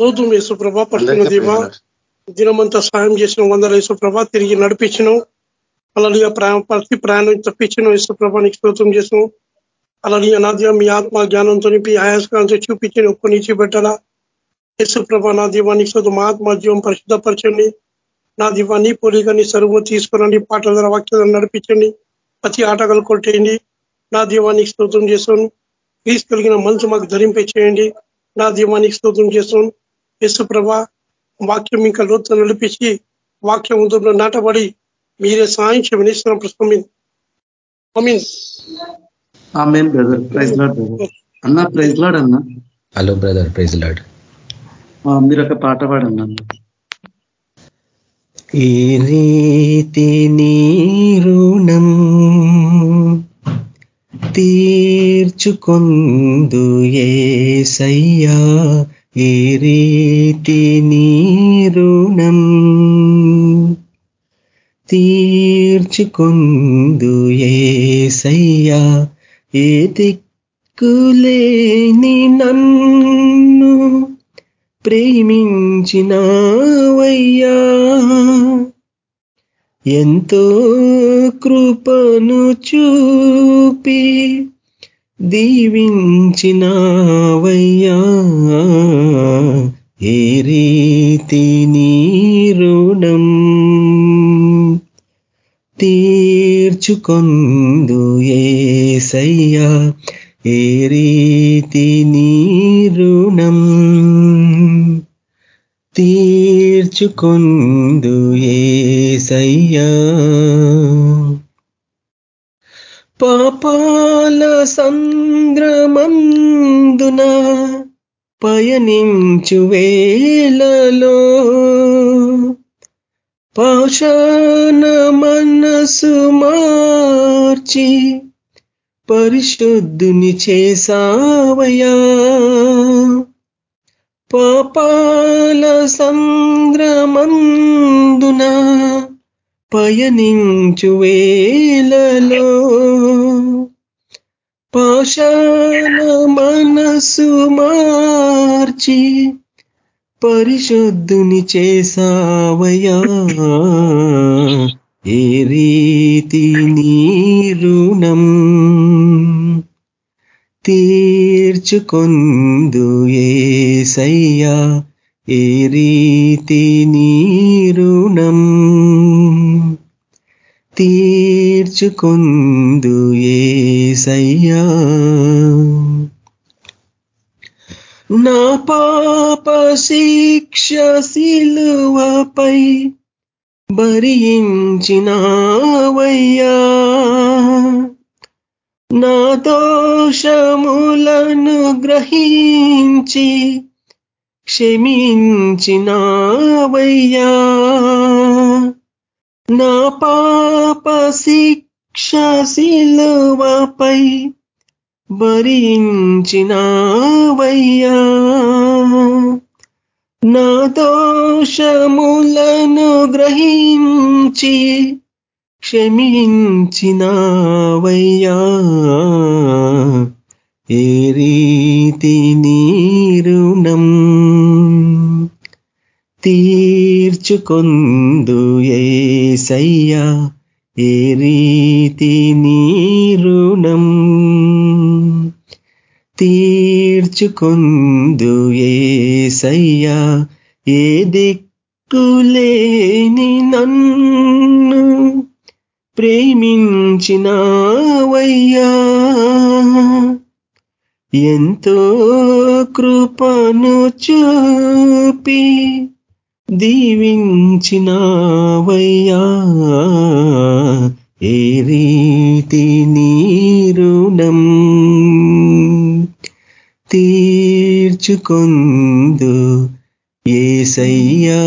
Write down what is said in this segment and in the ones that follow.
స్తోత్రం యేసుప్రభ పట్టుకున్న దీవా. దినమంతా సాయం చేసిన వందల యేసుప్రభ తిరిగి నడిపించను. అలాగే ప్రతి ప్రయాణం తప్పించిన. యేసుప్రభ నీకు స్తోత్రం చేసాం అలాగే నాద్య మీ ఆత్మ జ్ఞానంతో నింపి ఆయాసకాలంతో చూపించి ఒక్క నుంచి పెట్టాలా యేసుప్రభ నా దీవానికి మా ఆత్మ జీవం పరిశుద్ధపరచండి. నా దీవాన్ని పోలికని సరువు తీసుకురండి. పాటల ద్వారా వాక్యాలను నడిపించండి. ప్రతి ఆటగాలు కొట్టేయండి. నా దీవానికి స్తోత్రం చేస్తాను కలిగిన మనసు మాకు ధరింపచేయండి. నా దీవానికి స్తోత్రం చేస్తాను యేసుప్రభ వాక్యం ఇంకా లోతు నడిపించి వాక్యం ఉదయంలో నాటబడి మీరే సాయం చేయమనిస్తున్నాం ప్రస్తుతం అన్న ప్రైజ్ లాడ్ అన్న. హలో బ్రదర్ ప్రైజ్ లాడ్ మీరు ఒక పాట పాడన్నా ఈ రీతి నీ రుణం తీర్చుకొందు ఏసయ్యా ఏ రీతి నీరుణం తీర్చుకొందు ఏసయ్యా ఏ దిక్కులేని నన్ను ప్రేమించినవయ్యా. ఎంతో కృపను చూపి దీవించినవయ్యా. ఏ రీతి నీరుణం తీర్చుకొందు ఏసయ్యా. ఏ రీతి నీరుణం తీర్చుకొందు ఏసయ్యా. పాపా సంద్రమందున పయనించు వేలలో పాషాణ మనసు మార్చి పరిశుద్ధుని చేసావయా పాపాల సంద్రమందున పయనించు వేలలో పాషాణ మనసు మార్చి పరిశుద్ధుని చేసావయా ఏ రీతి నీరుణం తీర్చుకొందు ఏసయ్యా. ఏ రీతి నీరుణం తీర్చుకొందు ఏసయ్యా నా పాప శిక్ష శిలువపై భరించినావయ్యా. నా దోషములను గ్రహించి క్షమించినావయ్యా. నా పాప శిక్ష శిలువపై భరించినావయ్యా. నా దోషములను గ్రహించి క్షమించినావయ్యా. ఏ రీతి నీరుణం తీర్చుకొందు ఏసయ్యా. ఏ తీరుణం నీరుణం తీర్చుకొందు ఏసయ్యా ఏ దిక్కులేని నన్ను ప్రేమించినావయ్యా. ఎంతో కృపను చూపి దీవించినావయ్యా. ఏ రీతి నీరుణం తీర్చుకొందు ఏసయ్యా?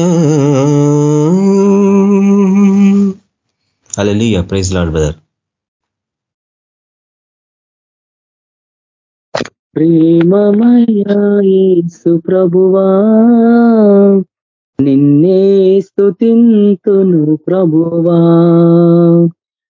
అలలియ ప్రైజ్ లాడ్ బ్రదర్ ప్రేమమయేసు ప్రభువా నిన్నే స్తుతింతును ప్రభువా.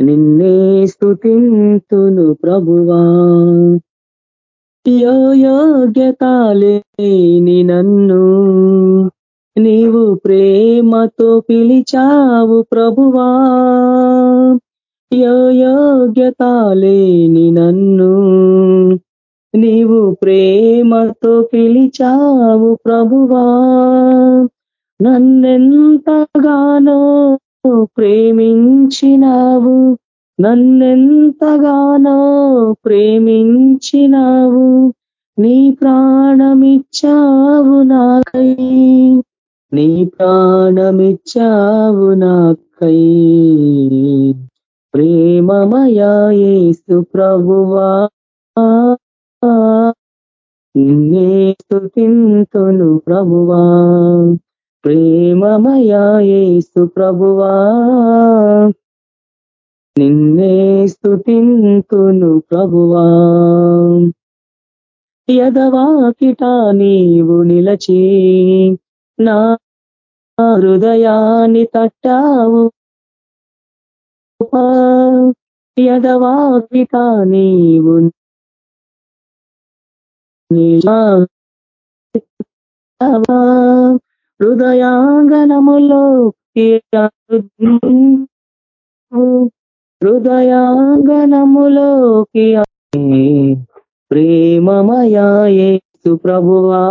నిన్నే స్థుతింతును ప్రభువా. యోగ్యతాలేని నన్ను నీవు ప్రేమతో పిలిచావు ప్రభువా. యోగ్యతాలేని నన్ను నీవు ప్రేమతో పిలిచావు ప్రభువా. నన్నెంతగానో ప్రేమించినావు. నన్నెంతగానో ప్రేమించినావు. నీ ప్రాణమిచ్చావు నాకై. నీ ప్రాణమిచ్చావు నాకై. ప్రేమమయేసు ప్రభువా. నిన్నే స్థుతింతును ప్రభువా. ప్రేమమయాసు ప్రభువా నిన్నే స్థుతింతును ప్రభువా. యదవాకిట నీవు నిలచి నా హృదయాన్ని తట్టావు. యదవాకిట నీవు హృదయాంగనములో హృదయాంగనములోకి ప్రేమమయేసు ప్రభువా.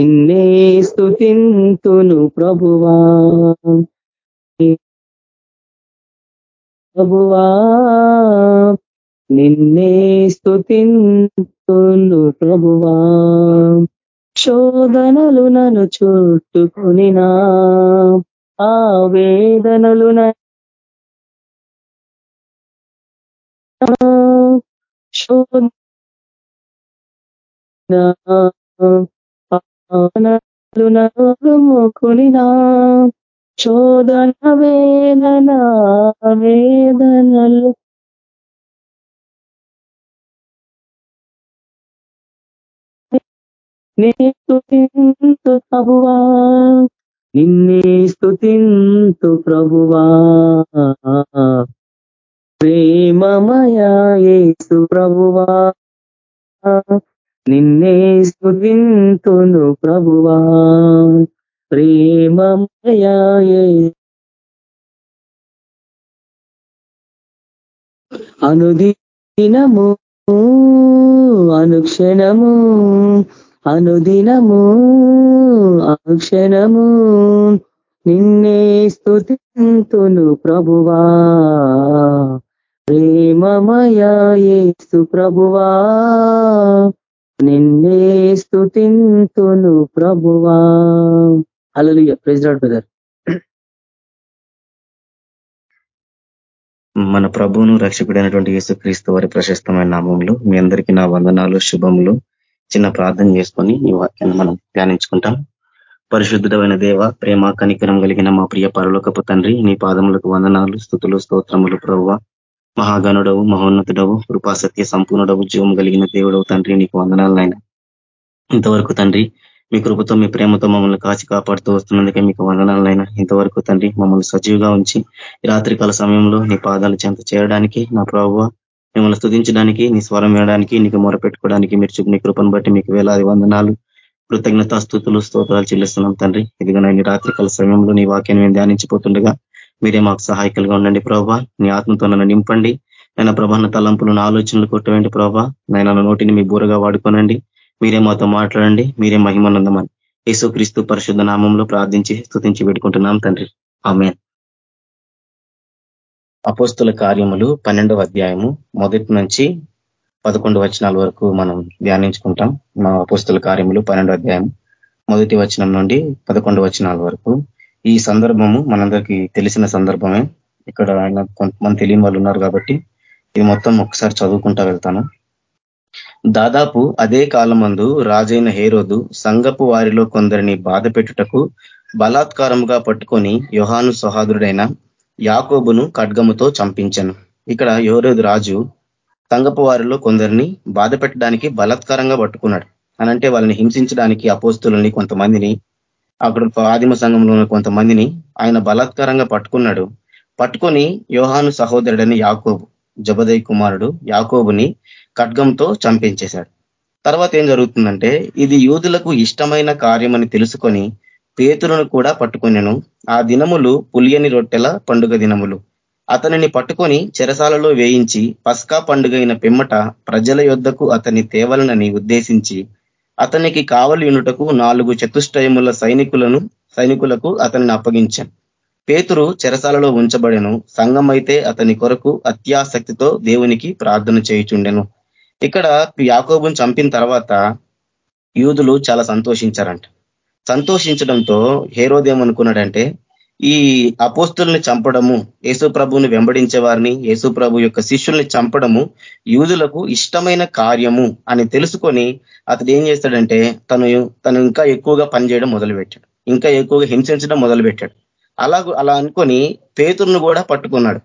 నిన్నే స్థుతింతును ప్రభువా. ప్రభువా. నిన్నే స్థుతింతును ప్రభువా. శోధనలు నన్ను చుట్టుకునినా ఆ వేదనలు శోధనలుకునినా శోధన వేదన వేదనలు నే స్తుతింతు ప్రభువా. నిన్నే స్తుతింతు ప్రభువా. ప్రేమమయేసు ప్రభువా. నిన్నే స్తుతింతును ప్రభువా. ప్రేమమయే అనుదినము అనుక్షణము అనుదినము అనుక్షణము నిన్నే స్థుతింతును ప్రభువా. ప్రేమమయేస్తు ప్రభువా. నిన్నే స్థుతింతును ప్రభువా. అలలు ప్రెసిడెంట్ బ్రదర్. మన ప్రభువును రక్షకుడైనటువంటి యేసుక్రీస్తు వారి ప్రశస్తమైన నామంలో మీ అందరికీ నా వందనాలు శుభములు. చిన్న ప్రార్థన చేసుకొని ఈ వాక్యాన్ని మనం ధ్యానించుకుంటాం. పరిశుద్ధమైన దేవ ప్రేమ కనికరం కలిగిన మా ప్రియ పరలోకపు తండ్రి నీ పాదములకు వందనాలు స్థుతులు స్తోత్రములు ప్రభువ. మహాగణుడవు మహోన్నతుడవు కృపాసత్య సంపూర్ణుడవు జీవం కలిగిన దేవుడవు తండ్రి నీకు వందనాలు నాయన. ఇంతవరకు తండ్రి మీ కృపతో మీ ప్రేమతో మమ్మల్ని కాచి కాపాడుతూ వస్తున్నందుకే మీకు వందనాలైనా ఇంతవరకు తండ్రి మమ్మల్ని సజీవుగా ఉంచి రాత్రికాల సమయంలో నీ పాదాలు చెంత చేరడానికి నా ప్రభు మిమ్మల్ని స్థుతించడానికి నీ స్వరం వినడానికి నీకు మొరపెట్టుకోవడానికి మీరు చూపిన కృపను బట్టి మీకు వేలాది వందనాలు. కృతజ్ఞత స్థుతులు స్తోత్రాలు చెల్లిస్తున్నాం తండ్రి. ఇదిగో నేను రాత్రికాల సమయంలో నీ వాక్యాన్ని మేము ధ్యానించిపోతుండగా మీరే మాకు సహాయకులుగా ఉండండి ప్రభా. నీ ఆత్మతో నన్ను నింపండి. నాయన ప్రభాన తలంపులు ఆలోచనలు కొట్టవండి ప్రభా. నేను నోటిని మీ బూరగా వాడుకోనండి. మీరే మాతో మాట్లాడండి. మీరే మహిమనందమని. యేసుక్రీస్తు పరిశుద్ధ నామంలో ప్రార్థించి స్థుతించి పెట్టుకుంటున్నాం తండ్రి. ఆమె అపోస్తుల కార్యములు పన్నెండవ అధ్యాయము మొదటి నుంచి పదకొండు వచనాల వరకు మనం ధ్యానించుకుంటాం. మా అపోస్తుల కార్యములు పన్నెండవ అధ్యాయం మొదటి వచనం నుండి పదకొండు వచనాల వరకు. ఈ సందర్భము మనందరికీ తెలిసిన సందర్భమే. ఇక్కడ ఆయన కొంతమంది తెలియని వాళ్ళు ఉన్నారు కాబట్టి ఇది మొత్తం ఒకసారి చదువుకుంటా వెళ్తాను. దాదాపు అదే కాలమందు రాజైన హేరోదు సంగపు వారిలో కొందరిని బాధ పెట్టుటకు బలాత్కారముగా పట్టుకొని యోహాను సహాదుడైన యాకోబును ఖడ్గముతో చంపించను. ఇక్కడ యోరోదు రాజు తంగపు వారిలో కొందరిని బాధ పెట్టడానికి బలాత్కారంగా పట్టుకున్నాడు. అనంటే వాళ్ళని హింసించడానికి అపోస్తులని కొంతమందిని అక్కడ ఆదిమ సంఘంలో ఉన్న కొంతమందిని ఆయన బలాత్కారంగా పట్టుకున్నాడు. పట్టుకొని యోహాను సహోదరుడని యాకోబు జబదయ్ కుమారుడు యాకోబుని ఖడ్గంతో చంపించేశాడు. తర్వాత ఏం జరుగుతుందంటే ఇది యూదులకు ఇష్టమైన కార్యమని తెలుసుకొని పేతులను కూడా పట్టుకొనెను. ఆ దినములు పులియని రొట్టెల పండుగ దినములు. అతనిని పట్టుకొని చెరసాలలో వేయించి పస్కా పండుగైన పిమ్మట ప్రజల యొద్దకు అతని తేవలనని ఉద్దేశించి అతనికి కావలియునుటకు నాలుగు చతుష్టయముల సైనికులను సైనికులకు అతనిని అప్పగించాను పేతురు చెరసాలలో ఉంచబడెను. సంఘమైతే అతని కొరకు అత్యాసక్తితో దేవునికి ప్రార్థన చేయుచుండెను. ఇక్కడ యాకోబును చంపిన తర్వాత యూదులు చాలా సంతోషించారంట. సంతోషించడంతో హేరోదేమనుకున్నాడంటే ఈ అపోస్తుల్ని చంపడము యేసు ప్రభుని వెంబడించే వారిని యేసు ప్రభు యొక్క శిష్యుల్ని చంపడము యూదులకు ఇష్టమైన కార్యము అని తెలుసుకొని అతడు ఏం చేస్తాడంటే తను తను ఇంకా ఎక్కువగా పనిచేయడం మొదలుపెట్టాడు. ఇంకా ఎక్కువగా హింసించడం మొదలుపెట్టాడు. అలా అలా అనుకొని పేతుర్ను కూడా పట్టుకున్నాడు.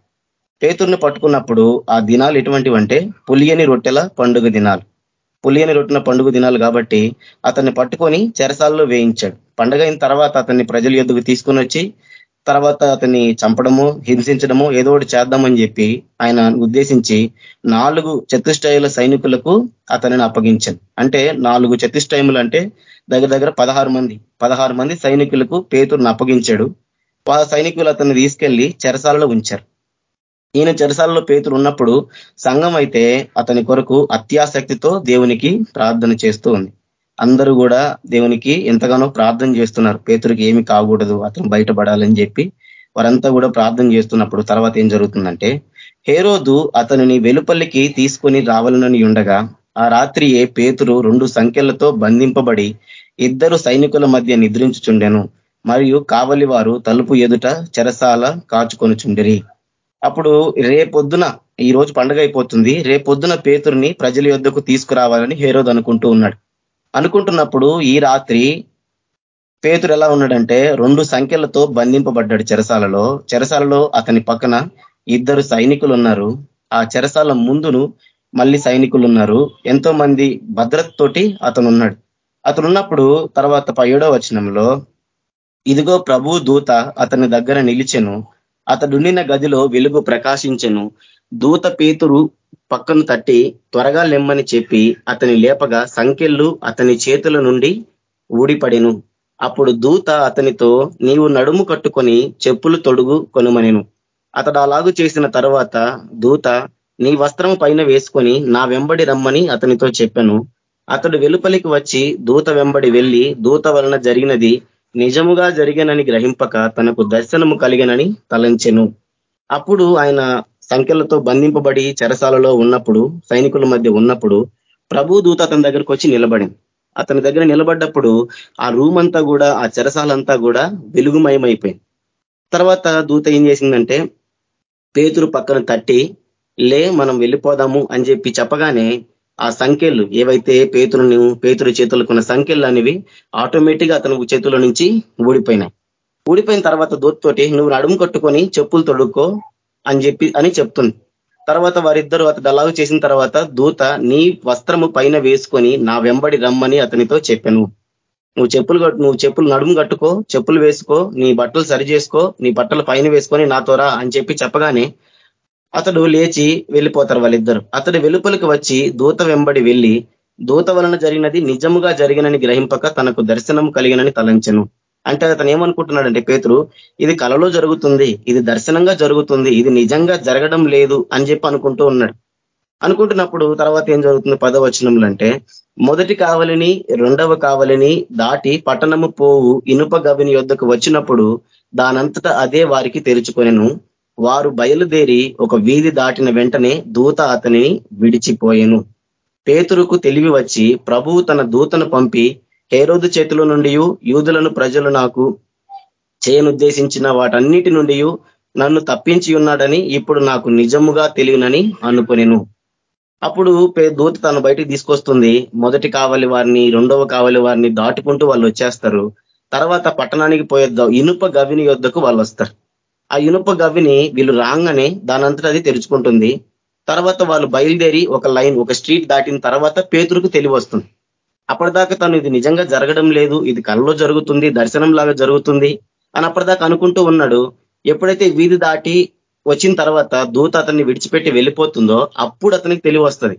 పేతుర్ని పట్టుకున్నప్పుడు ఆ దినాలు ఎటువంటివంటే పులియని రొట్టెల పండుగ దినాలు. పులియని రొట్టిన పండుగ దినాలు కాబట్టి అతన్ని పట్టుకొని చెరసాల్లో వేయించాడు. పండుగ అయిన తర్వాత అతన్ని ప్రజల ఎద్దుకు తీసుకొని వచ్చి తర్వాత అతన్ని చంపడము హింసించడము ఏదో ఒకటి చేద్దామని చెప్పి ఆయన ఉద్దేశించి నాలుగు చతుష్టయుల సైనికులకు అతనిని అప్పగించాను. అంటే నాలుగు చతుష్టయములు అంటే దగ్గర దగ్గర పదహారు మంది. పదహారు మంది సైనికులకు పేతురును అప్పగించాడు. సైనికులు అతన్ని తీసుకెళ్ళి చెరసాలలో ఉంచారు. ఈయన చెరసాలలో పేతులు ఉన్నప్పుడు సంఘం అయితే అతని కొరకు అత్యాసక్తితో దేవునికి ప్రార్థన చేస్తూ ఉంది. అందరూ కూడా దేవునికి ఎంతగానో ప్రార్థన చేస్తున్నారు. పేతురికి ఏమి కాకూడదు అతను బయటపడాలని చెప్పి వారంతా కూడా ప్రార్థన చేస్తున్నప్పుడు తర్వాత ఏం జరుగుతుందంటే హేరోదు అతనిని వెలుపల్లికి తీసుకొని రావాలనని ఉండగా ఆ రాత్రియే పేతురు రెండు సంఖ్యలతో బంధింపబడి ఇద్దరు సైనికుల మధ్య నిద్రించుచుండెను. మరియు కావలి వారు తలుపు ఎదుట చెరసాల కాచుకొనుచుండిరి. అప్పుడు రేపొద్దున ఈ రోజు పండుగ అయిపోతుంది. రేపొద్దున పేతుర్ని ప్రజల యొద్దకు తీసుకురావాలని హేరోద్ అనుకుంటూ ఉన్నాడు. అనుకుంటున్నప్పుడు ఈ రాత్రి పేతురు ఎలా ఉన్నాడంటే రెండు సంఖ్యలతో బంధింపబడ్డాడు చెరసాలలో. చెరసాలలో అతని పక్కన ఇద్దరు సైనికులు ఉన్నారు ఆ చెరసాల ముందును మళ్ళీ సైనికులు ఉన్నారు ఎంతో మంది భద్రతతోటి అతను ఉన్నాడు అతను ఉన్నప్పుడు తర్వాత ఏడో వచనంలో ఇదిగో ప్రభు దూత అతని దగ్గర నిలిచెను. అతడుండిన గదిలో వెలుగు ప్రకాశించెను. దూత పేతురు పక్కను తట్టి త్వరగా లెమ్మని చెప్పి అతని లేపగా సంఖ్యలు అతని చేతుల నుండి ఊడిపడెను. అప్పుడు దూత అతనితో నీవు నడుము కట్టుకొని చెప్పులు తొడుగు కొనుమనెను. అతడు అలాగు చేసిన తర్వాత దూత నీ వస్త్రం పైన వేసుకొని నా వెంబడి రమ్మని అతనితో చెప్పాను. అతడు వెలుపలికి వచ్చి దూత వెంబడి వెళ్ళి దూత వలన జరిగినది నిజముగా జరిగానని గ్రహింపక తనకు దర్శనము కలిగనని తలంచెను. అప్పుడు ఆయన సంఖ్యలతో బంధింపబడి చెరసాలలో ఉన్నప్పుడు సైనికుల మధ్య ఉన్నప్పుడు ప్రభు దూత అతని దగ్గరకు వచ్చి నిలబడింది అతని దగ్గర నిలబడ్డప్పుడు ఆ రూమ్ అంతా కూడా ఆ చెరసాలంతా కూడా వెలుగుమయమైపోయింది తర్వాత దూత ఏం చేసిందంటే పేతురు పక్కన తట్టి లే మనం వెళ్ళిపోదాము అని చెప్పి చెప్పగానే ఆ సంఖ్యలు ఏవైతే పేతురుని పేతురు చేతులకున్న సంఖ్యలు అనేవి ఆటోమేటిక్గా అతను చేతుల నుంచి ఊడిపోయినాయి. ఊడిపోయిన తర్వాత దూతతోటి నువ్వు నడుము కట్టుకొని చెప్పులు తొడుక్కో అని చెప్పి అని చెప్తుంది. తర్వాత వారిద్దరూ అతడు అలాగ చేసిన తర్వాత దూత నీ వస్త్రము పైన వేసుకొని నా వెంబడి రమ్మని అతనితో చెప్పాను. నువ్వు చెప్పులు నువ్వు చెప్పులు నడుము కట్టుకో చెప్పులు వేసుకో నీ బట్టలు సరి చేసుకో నీ బట్టలు పైన వేసుకొని నాతోరా అని చెప్పి చెప్పగానే అతడు లేచి వెళ్ళిపోతారు వాళ్ళిద్దరు. అతడు వెలుపలికి వచ్చి దూత వెంబడి వెళ్ళి దూత వలన జరిగినది నిజముగా జరిగినని గ్రహింపక తనకు దర్శనం కలిగినని తలంచెను. అంటే అతను ఏమనుకుంటున్నాడంటే పేతురు ఇది కలలో జరుగుతుంది ఇది దర్శనంగా జరుగుతుంది ఇది నిజంగా జరగడం లేదు అని చెప్పి అనుకుంటూ ఉన్నాడు. అనుకుంటున్నప్పుడు తర్వాత ఏం జరుగుతుంది? పదవచనములు అంటే మొదటి కావలిని రెండవ కావలిని దాటి పట్టణము పోవు ఇనుప గవిని యొద్దకు వచ్చినప్పుడు దానంతటా అదే వారికి తెరుచుకొనెను. వారు బయలుదేరి ఒక వీధి దాటిన వెంటనే దూత అతనిని విడిచిపోయెను. పేతురుకు తెలివి వచ్చి ప్రభువు తన దూతను పంపి హేరోదు చేతుల నుండి యూదులను ప్రజలు నాకు చేయనుద్దేశించిన వాటన్నిటి నుండి నన్ను తప్పించి ఉన్నాడని ఇప్పుడు నాకు నిజముగా తెలియనని అనుకునేను. అప్పుడు దూత తను బయటికి తీసుకొస్తుంది. మొదటి కావలి వారిని రెండవ కావలి వారిని దాటుకుంటూ వాళ్ళు వచ్చేస్తారు. తర్వాత పట్టణానికి పోయే ఇనుప గవిని యొద్దకు వాళ్ళు వస్తారు. ఆ ఇనుప గవిని వీళ్ళు రాగానే దానంతటా అది తెరుచుకుంటుంది. తర్వాత వాళ్ళు బయలుదేరి ఒక లైన్ ఒక స్ట్రీట్ దాటిన తర్వాత పేతురుకు తెలివి వస్తుంది. అప్పటిదాకా తను ఇది నిజంగా జరగడం లేదు ఇది కళ్ళలో జరుగుతుంది దర్శనం లాగా జరుగుతుంది అని అప్పటిదాకా అనుకుంటూ ఉన్నాడు. ఎప్పుడైతే వీధి దాటి వచ్చిన తర్వాత దూత అతన్ని విడిచిపెట్టి వెళ్ళిపోతుందో అప్పుడు అతనికి తెలివి వస్తుంది.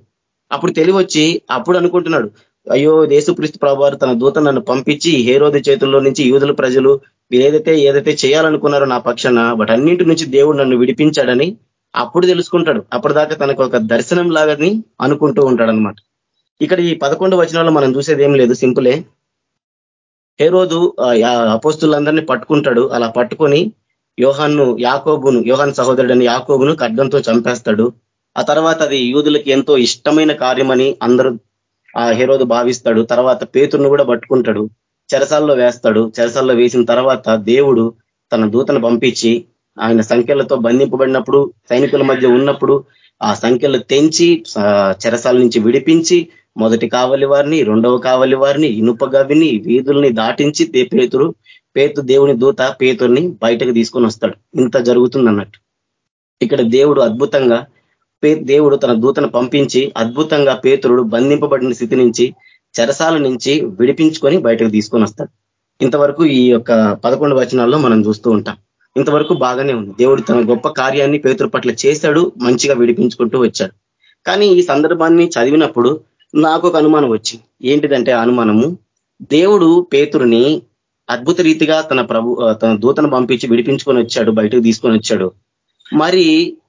అప్పుడు తెలివి వచ్చి అప్పుడు అనుకుంటున్నాడు అయ్యో దేశప్రిస్తు ప్రభావారు తన దూత నన్ను పంపించి హేరోది చేతుల్లో నుంచి యూదుల ప్రజలు ఏదైతే ఏదైతే చేయాలనుకున్నారో నా పక్షాన వాటన్నింటి నుంచి దేవుడు నన్ను విడిపించాడని అప్పుడు తెలుసుకుంటాడు. అప్పటిదాకా తనకు ఒక దర్శనం లాగని అనుకుంటూ ఉంటాడనమాట ఇక్కడ ఈ పదకొండు వచనాల్లో మనం చూసేది ఏం లేదు సింపులే. ఏ రోజు అపోస్తులందరినీ పట్టుకుంటాడు. అలా పట్టుకొని యోహాన్ను యాకోబును యోహాన్ సహోదరుడని యాకోబును ఖడ్గంతో చంపేస్తాడు. ఆ తర్వాత అది యూదులకి ఎంతో ఇష్టమైన కార్యమని అందరూ ఆ హేరోదు భావిస్తాడు తర్వాత పేతురును కూడా పట్టుకుంటాడు చెరసాల్లో వేస్తాడు. చెరసాల్లో వేసిన తర్వాత దేవుడు తన దూతను పంపించి ఆయన సంఖ్యలతో బంధింపబడినప్పుడు సైనికుల మధ్య ఉన్నప్పుడు ఆ సంఖ్యలు తెంచి చెరసాల నుంచి విడిపించి మొదటి కావలి వారిని రెండవ కావలి వారిని ఇనుప గవిని వీధుల్ని దాటించి పేతురు పేతు దేవుని దూత పేతుర్ని బయటకు తీసుకొని వస్తాడు. ఇంత జరుగుతుంది అన్నట్టు ఇక్కడ దేవుడు అద్భుతంగా దేవుడు తన దూతను పంపించి అద్భుతంగా పేతురుడు బంధింపబడిన స్థితి నుంచి చెరసాల నుంచి విడిపించుకొని బయటకు తీసుకొని వస్తాడు. ఇంతవరకు ఈ యొక్క పదకొండు వచనాల్లో మనం చూస్తూ ఉంటాం. ఇంతవరకు బాగానే ఉంది. దేవుడు తన గొప్ప కార్యాన్ని పేతురు పట్ల చేశాడు మంచిగా విడిపించుకుంటూ వచ్చాడు. కానీ ఈ సందర్భాన్ని చదివినప్పుడు నాకు ఒక అనుమానం వచ్చింది. ఏంటిదంటే అనుమానము? దేవుడు పేతురుని అద్భుత రీతిగా తన ప్రభు తన దూతను పంపించి విడిపించుకొని వచ్చాడు బయటకు తీసుకొని వచ్చాడు. మరి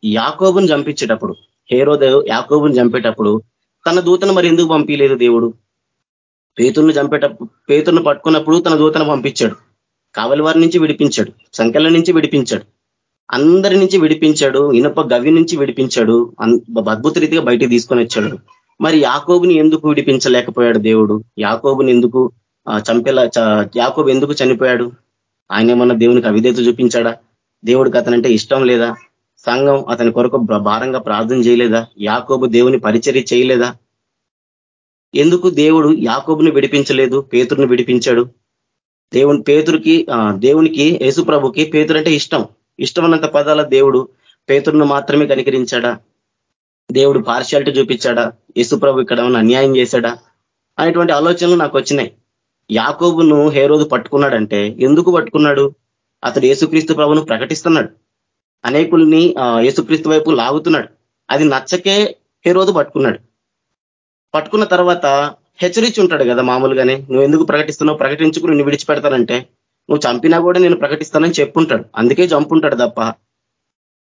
యాకోబుని చంపించేటప్పుడు హేరోదేవ్ యాకోబుని చంపేటప్పుడు తన దూతను మరి ఎందుకు పంపించలేదు దేవుడు? పేతుర్ను చంపేటప్పుడు పేతుర్ను పట్టుకున్నప్పుడు తన దూతను పంపించాడు. కావలి వారి నుంచి విడిపించాడు సంఖ్యల నుంచి విడిపించాడు అందరి నుంచి విడిపించాడు ఇనప గవి నుంచి విడిపించాడు అద్భుత రీతిగా బయటికి తీసుకొని వచ్చాడు. మరి యాకోబుని ఎందుకు విడిపించలేకపోయాడు దేవుడు? యాకోబుని ఎందుకు చంపేలా యాకోబు ఎందుకు చనిపోయాడు? ఆయన ఏమన్నా దేవునికి అవిధేత చూపించాడా? దేవుడికి అతనంటే ఇష్టం లేదా? సంఘం అతని కొరకు భారంగా ప్రార్థన చేయలేదా? యాకోబు దేవుని పరిచర్య చేయలేదా? ఎందుకు దేవుడు యాకోబుని విడిపించలేదు పేతురుని విడిపించాడు? దేవుని పేతురికి దేవునికి యేసుప్రభుకి పేతురు అంటే ఇష్టం. ఇష్టమన్నంత పదాల దేవుడు పేతురును మాత్రమే కనికరించాడా? దేవుడు పార్షియాలిటీ చూపించాడా? యేసుప్రభు ఇక్కడ అన్యాయం చేశాడా? అనేటువంటి ఆలోచనలు నాకు వచ్చినాయి. యాకోబును హే రోజు పట్టుకున్నాడంటే ఎందుకు పట్టుకున్నాడు? అతడు యేసుక్రీస్తు ప్రభును ప్రకటిస్తున్నాడు. అనేకుల్ని యేసుక్రీస్తు వైపు లాగుతున్నాడు. అది నచ్చకే హేరోజు పట్టుకున్నాడు. పట్టుకున్న తర్వాత హెచ్చరించి ఉంటాడు కదా మామూలుగానే నువ్వు ఎందుకు ప్రకటిస్తున్నావు? ప్రకటించుకుని నిన్ను విడిచిపెడతానంటే? నువ్వు చంపినా కూడా నేను ప్రకటిస్తానని చెప్పుంటాడు. అందుకే చంపుంటాడు తప్ప.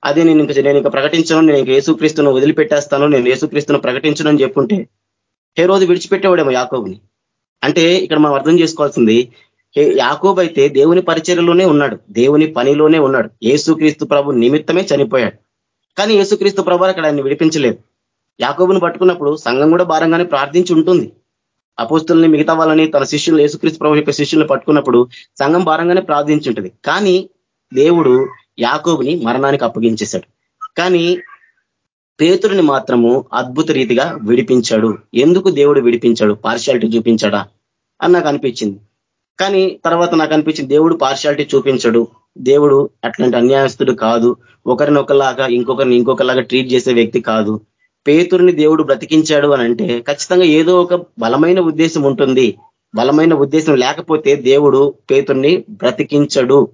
అదే నేను ఇంకా నేను ఇంకా ప్రకటించను నేను ఇంకా యేసుక్రీస్తును వదిలిపెట్టేస్తాను నేను యేసుక్రీస్తును ప్రకటించను అని చెప్పుంటే హే రోజు విడిచిపెట్టేవాడేమో యాకోబుని. అంటే ఇక్కడ మనం అర్థం చేసుకోవాల్సింది యాకోబ్ అయితే దేవుని పరిచర్యలోనే ఉన్నాడు దేవుని పనిలోనే ఉన్నాడు. ఏసుక్రీస్తు ప్రభు నిమిత్తమే చనిపోయాడు. కానీ ఏసుక్రీస్తు ప్రభు అక్కడ ఆయన విడిపించలేదు. యాకోబుని పట్టుకున్నప్పుడు సంఘం కూడా భారంగానే ప్రార్థించి ఉంటుంది. అపోస్తుల్ని మిగతా వాళ్ళని తన శిష్యులు యేసుక్రీస్తు ప్రభు యొక్క శిష్యులను పట్టుకున్నప్పుడు సంఘం భారంగానే ప్రార్థించి ఉంటుంది. కానీ దేవుడు యాకోబుని మరణానికి అప్పగించేశాడు. కానీ పేతుడిని మాత్రము అద్భుత రీతిగా విడిపించాడు. ఎందుకు దేవుడు విడిపించాడు? పార్షాలిటీ చూపించాడా? అని నాకు అనిపించింది. కానీ తర్వాత నాకు అనిపించింది దేవుడు పార్షాలిటీ చూపించడు. దేవుడు అట్లాంటి అన్యాయస్తుడు కాదు. ఒకరిని ఒకలాగా ఇంకొకరిని ఇంకొకలాగా ట్రీట్ చేసే వ్యక్తి కాదు. పేతుర్ని దేవుడు బ్రతికించాడు అని అంటే ఖచ్చితంగా ఏదో ఒక బలమైన ఉద్దేశం ఉంటుంది. బలమైన ఉద్దేశం లేకపోతే దేవుడు పేతుర్ని బ్రతికించడు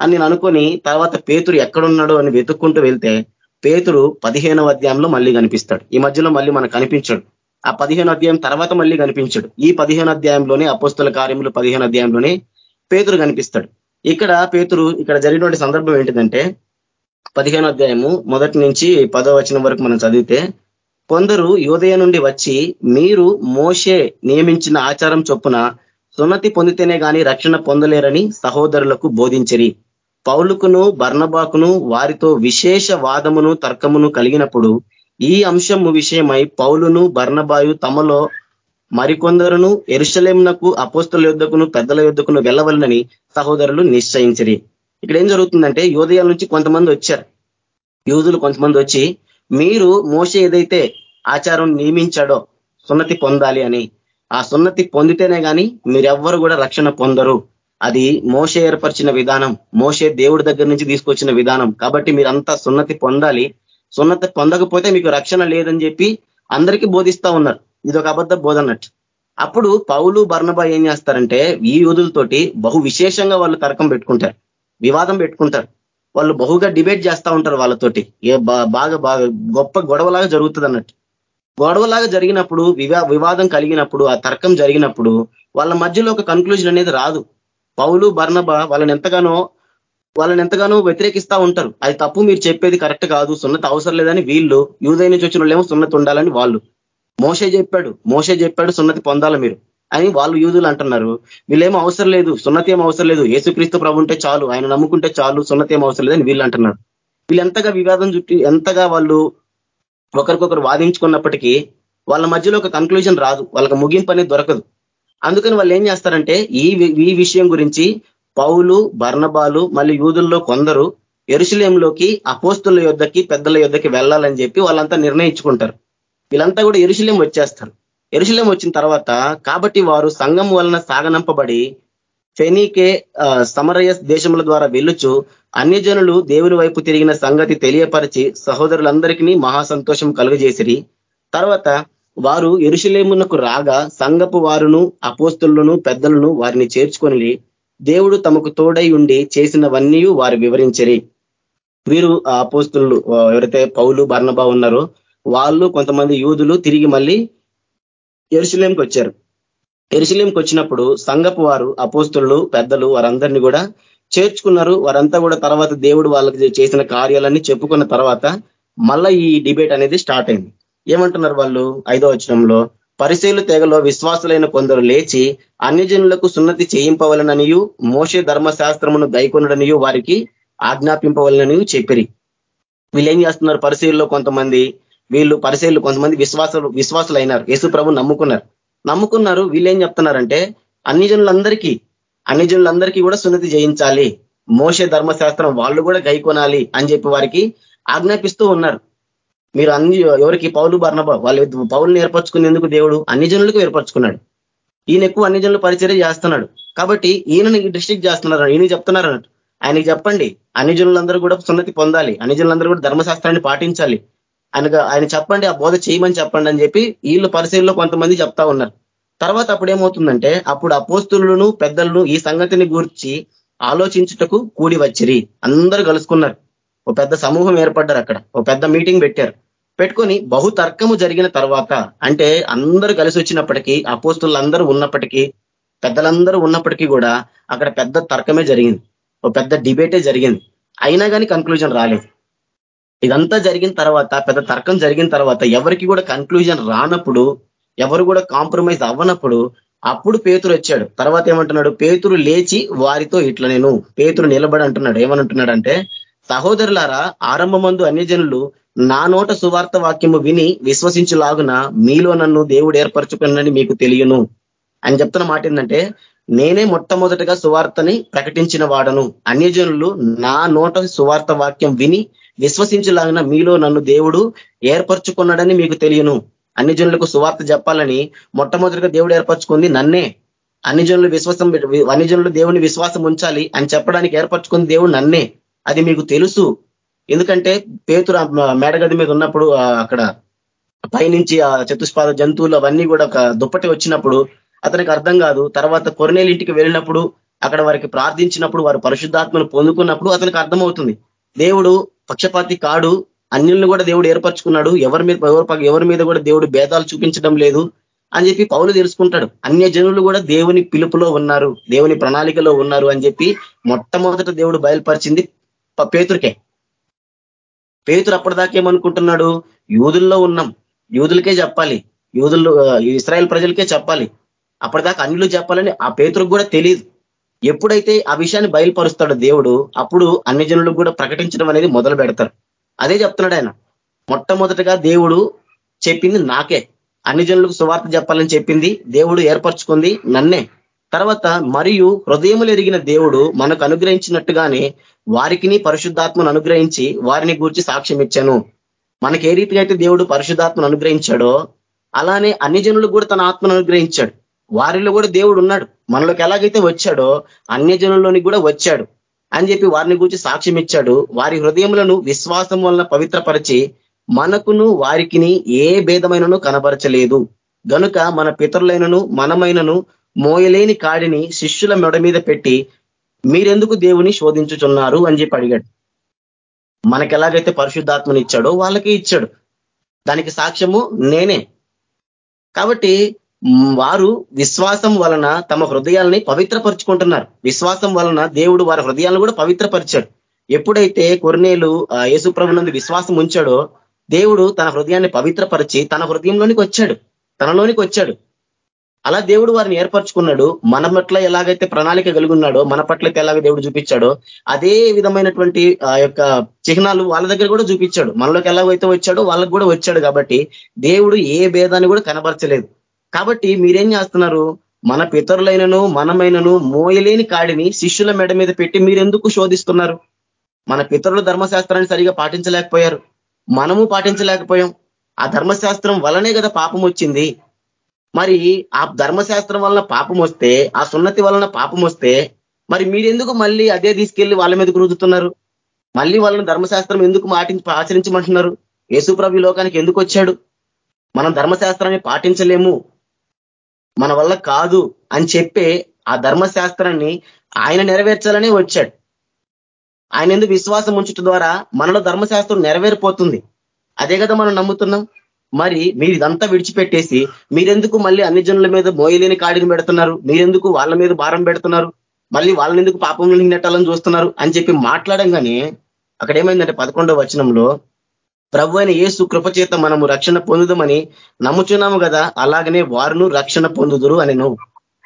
అని నేను అనుకొని తర్వాత పేతురు ఎక్కడున్నాడు అని వెతుక్కుంటూ వెళ్తే పేతురు పదిహేనవ అధ్యాయంలో మళ్ళీ కనిపిస్తాడు. ఈ మధ్యలో మళ్ళీ మనకు కనిపించడు ఆ పదిహేను అధ్యాయం తర్వాత మళ్ళీ కనిపించాడు. ఈ పదిహేను అధ్యాయంలోనే అపోస్తుల కార్యములు పదిహేను అధ్యాయంలోనే పేతురు కనిపిస్తాడు. ఇక్కడ పేతురు ఇక్కడ జరిగినటువంటి సందర్భం ఏంటిదంటే పదిహేను అధ్యాయము మొదటి నుంచి పదో వచనం వరకు మనం చదివితే కొందరు యోదయ నుండి వచ్చి మీరు మోషే నియమించిన ఆచారం చొప్పున సున్నతి పొందితేనే గాని రక్షణ పొందలేరని సహోదరులకు బోధించరి. పౌలుకును బర్ణబాకును వారితో విశేష వాదమును తర్కమును కలిగినప్పుడు ఈ అంశము విషయమై పౌలును బర్ణబాయు తమలో మరికొందరును ఎరుషలేమునకు అపోస్తుల యుద్ధకును పెద్దల యుద్ధకును వెళ్ళవలనని సహోదరులు నిశ్చయించరి. ఇక్కడ ఏం జరుగుతుందంటే యోదయాల నుంచి కొంతమంది వచ్చారు. యూదులు కొంతమంది వచ్చి మీరు మోస ఏదైతే ఆచారం నియమించాడో సున్నతి పొందాలి అని ఆ సున్నతి పొందితేనే కానీ మీరెవ్వరు కూడా రక్షణ పొందరు. అది మోస ఏర్పరిచిన విధానం మోసే దేవుడి దగ్గర నుంచి తీసుకొచ్చిన విధానం. కాబట్టి మీరంతా సున్నతి పొందాలి సున్నత పొందకపోతే మీకు రక్షణ లేదని చెప్పి అందరికీ బోధిస్తా ఉన్నారు. ఇది ఒక అబద్ధ బోధన్నట్టు అప్పుడు పౌలు బర్ణబా ఏం చేస్తారంటే ఈ యూదులతోటి బహు విశేషంగా వాళ్ళు తర్కం పెట్టుకుంటారు. వివాదం పెట్టుకుంటారు. వాళ్ళు బహుగా డిబేట్ చేస్తూ ఉంటారు వాళ్ళతోటి. ఏ బాగా బాగా గొప్ప గొడవలాగా జరుగుతుంది అన్నట్టు గొడవలాగా జరిగినప్పుడు వివాదం కలిగినప్పుడు ఆ తర్కం జరిగినప్పుడు వాళ్ళ మధ్యలో ఒక కన్క్లూజన్ అనేది రాదు. పౌలు బర్ణబ వాళ్ళని ఎంతగానో వాళ్ళని ఎంతగానో వ్యతిరేకిస్తూ ఉంటారు. అది తప్పు మీరు చెప్పేది కరెక్ట్ కాదు. సున్నత అవసరం లేదని వీళ్ళు యూదై నుంచి వచ్చిన వాళ్ళేమో సున్నతి ఉండాలని వాళ్ళు. మోసే చెప్పాడు. మోసే చెప్పాడు సున్నతి పొందాలి మీరు? అని వాళ్ళు యూదులు అంటున్నారు. వీళ్ళేమో అవసరం లేదు. సున్నతి ఏం అవసరం లేదు. ఏసుక్రీస్తు ప్రభు ఉంటే చాలు. ఆయన నమ్ముకుంటే చాలు. సున్నతి ఏం అవసరం లేదని వీళ్ళు అంటున్నారు. వీళ్ళు ఎంతగా వివాదం చుట్టి ఎంతగా వాళ్ళు ఒకరికొకరు వాదించుకున్నప్పటికీ వాళ్ళ మధ్యలో ఒక కన్క్లూజన్ రాదు. వాళ్ళకి ముగింపు అనేది దొరకదు. అందుకని వాళ్ళు ఏం చేస్తారంటే ఈ ఈ విషయం గురించి పౌలు బర్ణబాలు మళ్ళీ యూదుల్లో కొందరు ఎరుశలేంలోకి అపోస్తుల యుద్ధకి పెద్దల యుద్ధకి వెళ్ళాలని చెప్పి వాళ్ళంతా నిర్ణయించుకుంటారు. వీళ్ళంతా కూడా ఎరుశలేం వచ్చేస్తారు. ఎరుశలేం వచ్చిన తర్వాత కాబట్టి వారు సంఘం వలన సాగనంపబడి ఫెనీకే సమరయ దేశముల ద్వారా వెళ్ళుచు అన్యజనులు దేవుని వైపు తిరిగిన సంగతి తెలియపరిచి సహోదరులందరికీ మహా సంతోషం కలుగజేసిరి. తర్వాత వారు ఎరుశలేమునకు రాగా సంగపు వారును అపోస్తులను పెద్దలను వారిని చేర్చుకొని దేవుడు తమకు తోడై ఉండి చేసినవన్నీ వారు వివరించరి. వీరు ఆ అపోస్తులు ఎవరైతే పౌలు బర్ణబా ఉన్నారో వాళ్ళు కొంతమంది యూదులు తిరిగి మళ్ళీ ఎరుసలేంకి వచ్చారు. ఎరుసలేంకి వచ్చినప్పుడు సంగపు వారు అపోస్తులు పెద్దలు వారందరినీ కూడా చేర్చుకున్నారు. వారంతా కూడా తర్వాత దేవుడు వాళ్ళకి చేసిన కార్యాలన్నీ చెప్పుకున్న తర్వాత మళ్ళా ఈ డిబేట్ అనేది స్టార్ట్ అయింది. ఏమంటున్నారు వాళ్ళు ఐదో వచనంలో? పరిశీలు తెగలో విశ్వాసులైన కొందరు లేచి అన్యజనులకు సున్నతి చేయింపవలననియు మోషే ధర్మశాస్త్రమును గైకొనడనియు వారికి ఆజ్ఞాపింపవలననియు చెప్పిరి. వీళ్ళు ఏం చేస్తున్నారు? పరిశీలిలో కొంతమంది వీళ్ళు పరిశీలు కొంతమంది విశ్వాసులు విశ్వాసులైనారు. యేసు ప్రభు నమ్ముకున్నారు. నమ్ముకున్నారు. వీళ్ళు ఏం చెప్తున్నారంటే అన్ని జనులందరికీ అన్ని జనులందరికీ కూడా సున్నతి చేయించాలి. మోసే ధర్మశాస్త్రం వాళ్ళు కూడా గైకొనాలి అని చెప్పి వారికి ఆజ్ఞాపిస్తూ ఉన్నారు. మీరు అన్ని ఎవరికి పౌలు బర్ణబ వాళ్ళు పౌలు ఏర్పరచుకునేందుకు దేవుడు? అన్ని జనులకు ఏర్పరచుకున్నాడు. ఈయన ఎక్కువ అన్ని జనులు పరిచయం చేస్తున్నాడు. కాబట్టి ఈయనని డిస్ట్రిక్ట్ చేస్తున్నారు ఈయన చెప్తున్నారు అన్నట్టు. ఆయనకి చెప్పండి అన్ని జనులందరూ కూడా సున్నతి పొందాలి. అన్ని జనులందరూ కూడా ధర్మశాస్త్రాన్ని పాటించాలి. ఆయన ఆయన చెప్పండి ఆ బోధ చేయమని చెప్పండి అని చెప్పి వీళ్ళు పరిశీలిలో కొంతమంది చెప్తా ఉన్నారు. తర్వాత అప్పుడు ఏమవుతుందంటే అప్పుడు అపోస్తులను పెద్దలను ఈ సంగతిని గూర్చి ఆలోచించుటకు కూడి వచ్చిరి. అందరూ కలుసుకున్నారు. ఒక పెద్ద సమూహం ఏర్పడ్డారు అక్కడ. ఒక పెద్ద మీటింగ్ పెట్టారు. పెట్టుకొని బహుతర్కము జరిగిన తర్వాత అంటే అందరూ కలిసి వచ్చినప్పటికీ అపోస్తులందరూ ఉన్నప్పటికీ పెద్దలందరూ ఉన్నప్పటికీ కూడా అక్కడ పెద్ద తర్కమే జరిగింది. ఒక పెద్ద డిబేటే జరిగింది. అయినా కానీ కన్క్లూజన్ రాలేదు. ఇదంతా జరిగిన తర్వాత పెద్ద తర్కం జరిగిన తర్వాత ఎవరికి కూడా కన్క్లూజన్ రానప్పుడు ఎవరు కూడా కాంప్రమైజ్ అవ్వనప్పుడు అప్పుడు పేతురు వచ్చాడు. తర్వాత ఏమంటున్నాడు? పేతురు లేచి వారితో ఇట్లా నేను పేతురు నిలబడి అంటున్నాడు. ఏమనంటున్నాడంటే సహోదరులారా ఆరంభమందు అన్యజనులు నా నోట సువార్త వాక్యము విని విశ్వసించులాగున మీలో నన్ను దేవుడు ఏర్పరచుకున్నని మీకు తెలియను. అని చెప్తున్న మాట ఏంటంటే నేనే మొట్టమొదటిగా సువార్తని ప్రకటించిన వాడను. అన్యజనులు నా నోట సువార్త వాక్యం విని విశ్వసించలాగిన మీలో నన్ను దేవుడు ఏర్పరచుకున్నాడని మీకు తెలియను. అన్ని జనులకు సువార్త చెప్పాలని మొట్టమొదటిగా దేవుడు ఏర్పరచుకుంది నన్నే. అన్ని జనులు విశ్వాసం అన్ని జనులు దేవుని విశ్వాసం ఉంచాలి అని చెప్పడానికి ఏర్పరచుకుంది దేవుడు నన్నే. అది మీకు తెలుసు. ఎందుకంటే పేతురు మేడగది మీద ఉన్నప్పుడు అక్కడ పైనుంచి ఆ చతుష్పాద జంతువులు అవన్నీ కూడా ఒక దుప్పటి వచ్చినప్పుడు అతనికి అర్థం కాదు. తర్వాత కొరనేలు ఇంటికి వెళ్ళినప్పుడు అక్కడ వారికి ప్రార్థించినప్పుడు వారు పరిశుద్ధాత్మను పొందుకున్నప్పుడు అతనికి అర్థమవుతుంది. దేవుడు పక్షపాతి కాడు. అన్యులను కూడా దేవుడు ఏర్పరచుకున్నాడు. ఎవరి మీద ఎవరి మీద కూడా దేవుడు భేదాలు చూపించడం లేదు అని చెప్పి పౌలు తెలుసుకుంటాడు. అన్య జనులు కూడా దేవుని పిలుపులో ఉన్నారు. దేవుని ప్రణాళికలో ఉన్నారు అని చెప్పి మొట్టమొదట దేవుడు బయలుపరిచింది పేతురికే. పేతురు అప్పటిదాకేమనుకుంటున్నాడు యూదుల్లో ఉన్నాం. యూదులకే చెప్పాలి. యూదుల్లో ఇస్రాయల్ ప్రజలకే చెప్పాలి. అప్పటిదాకా అన్యులు చెప్పాలని ఆ పేతురికి కూడా తెలియదు ఎప్పుడైతే ఆ విషయాన్ని బయలుపరుస్తాడో దేవుడు అప్పుడు అన్ని జనులకు కూడా ప్రకటించడం అనేది మొదలు పెడతారు. అదే చెప్తున్నాడు ఆయన. మొట్టమొదటిగా దేవుడు చెప్పింది నాకే. అన్ని జనులకు సువార్త చెప్పాలని చెప్పింది దేవుడు ఏర్పరచుకుంది నన్నే. తర్వాత మరియు హృదయములు ఎరిగిన దేవుడు మనకు అనుగ్రహించినట్టుగానే వారికిని పరిశుద్ధాత్మను అనుగ్రహించి వారిని గూర్చి సాక్ష్యం ఇచ్చాను. మనకి ఏ రీతిగా అయితే దేవుడు పరిశుద్ధాత్మను అనుగ్రహించాడో అలానే అన్ని జనులు కూడా తన ఆత్మను అనుగ్రహించాడు. వారిలో కూడా దేవుడు ఉన్నాడు. మనలోకి ఎలాగైతే వచ్చాడో అన్య జనుల్లోని కూడా వచ్చాడు అని చెప్పి వారిని గురించి సాక్ష్యం ఇచ్చాడు. వారి హృదయములను విశ్వాసం వలన పవిత్రపరిచి మనకును వారికిని ఏ భేదమైనను కనబరచలేదు. గనుక మన పితరులైనను మనమైనను మోయలేని కాడిని శిష్యుల మెడ మీద పెట్టి మీరెందుకు దేవుని శోధించుచున్నారు అని చెప్పి అడిగాడు. మనకి ఎలాగైతే పరిశుద్ధాత్మని ఇచ్చాడో వాళ్ళకి ఇచ్చాడు. దానికి సాక్ష్యము నేనే. కాబట్టి వారు విశ్వాసం వలన తమ హృదయాలని పవిత్రపరుచుకుంటున్నారు. విశ్వాసం వలన దేవుడు వారి హృదయాలను కూడా పవిత్రపరిచాడు. ఎప్పుడైతే కొరనేలు యేసుప్రభునందు విశ్వాసం ఉంచాడో దేవుడు తన హృదయాన్ని పవిత్రపరిచి తన హృదయంలోనికి వచ్చాడు. తనలోనికి వచ్చాడు. అలా దేవుడు వారిని ఏర్పరచుకున్నాడు. మన పట్ల ఎలాగైతే ప్రణాళిక కలిగి ఉన్నాడో మన పట్ల ఎలాగ దేవుడు చూపించాడో అదే విధమైనటువంటి ఆ యొక్క చిహ్నాలు వాళ్ళ దగ్గర కూడా చూపించాడు. మనలోకి ఎలాగైతే వచ్చాడో వాళ్ళకి కూడా వచ్చాడు కాబట్టి దేవుడు ఏ భేదాన్ని కూడా కనబరచలేదు. కాబట్టి మీరేం చేస్తున్నారు? మన పితరులైనను మనమైనను మోయలేని కాడిని శిష్యుల మెడ మీద పెట్టి మీరెందుకు శోధిస్తున్నారు? మన పితరులు ధర్మశాస్త్రాన్ని సరిగా పాటించలేకపోయారు. మనము పాటించలేకపోయాం. ఆ ధర్మశాస్త్రం వలనే కదా పాపం వచ్చింది. మరి ఆ ధర్మశాస్త్రం వలన పాపం వస్తే ఆ సున్నతి వలన పాపం వస్తే మరి మీరెందుకు మళ్ళీ అదే తీసుకెళ్ళి వాళ్ళ మీద గురుతున్నారు మళ్ళీ వాళ్ళని ధర్మశాస్త్రం ఎందుకు మాటించి ఆచరించమంటున్నారు? యేసుప్రభు లోకానికి ఎందుకు వచ్చాడు? మనం ధర్మశాస్త్రాన్ని పాటించలేము. మన వల్ల కాదు అని చెప్పే ఆ ధర్మశాస్త్రాన్ని ఆయన నెరవేర్చాలనే వచ్చాడు. ఆయన ఎందుకు విశ్వాసం ఉంచడం ద్వారా మనలో ధర్మశాస్త్రం నెరవేరిపోతుంది? అదే కదా మనం నమ్ముతున్నాం. మరి మీరు ఇదంతా విడిచిపెట్టేసి మీరెందుకు మళ్ళీ అన్ని జనుల మీద మోయలేని కాడిని పెడుతున్నారు? మీరెందుకు వాళ్ళ మీద భారం పెడుతున్నారు? మళ్ళీ వాళ్ళని ఎందుకు పాపంలో నెట్టాలని చూస్తున్నారు? అని చెప్పి మాట్లాడంగానే అక్కడ ఏమైందంటే పదకొండవ వచనంలో ప్రభు అయిన ఏసు కృపచేత మనము రక్షణ పొందుదామని నమ్ముచున్నాము కదా అలాగనే వారును రక్షణ పొందుదురు అని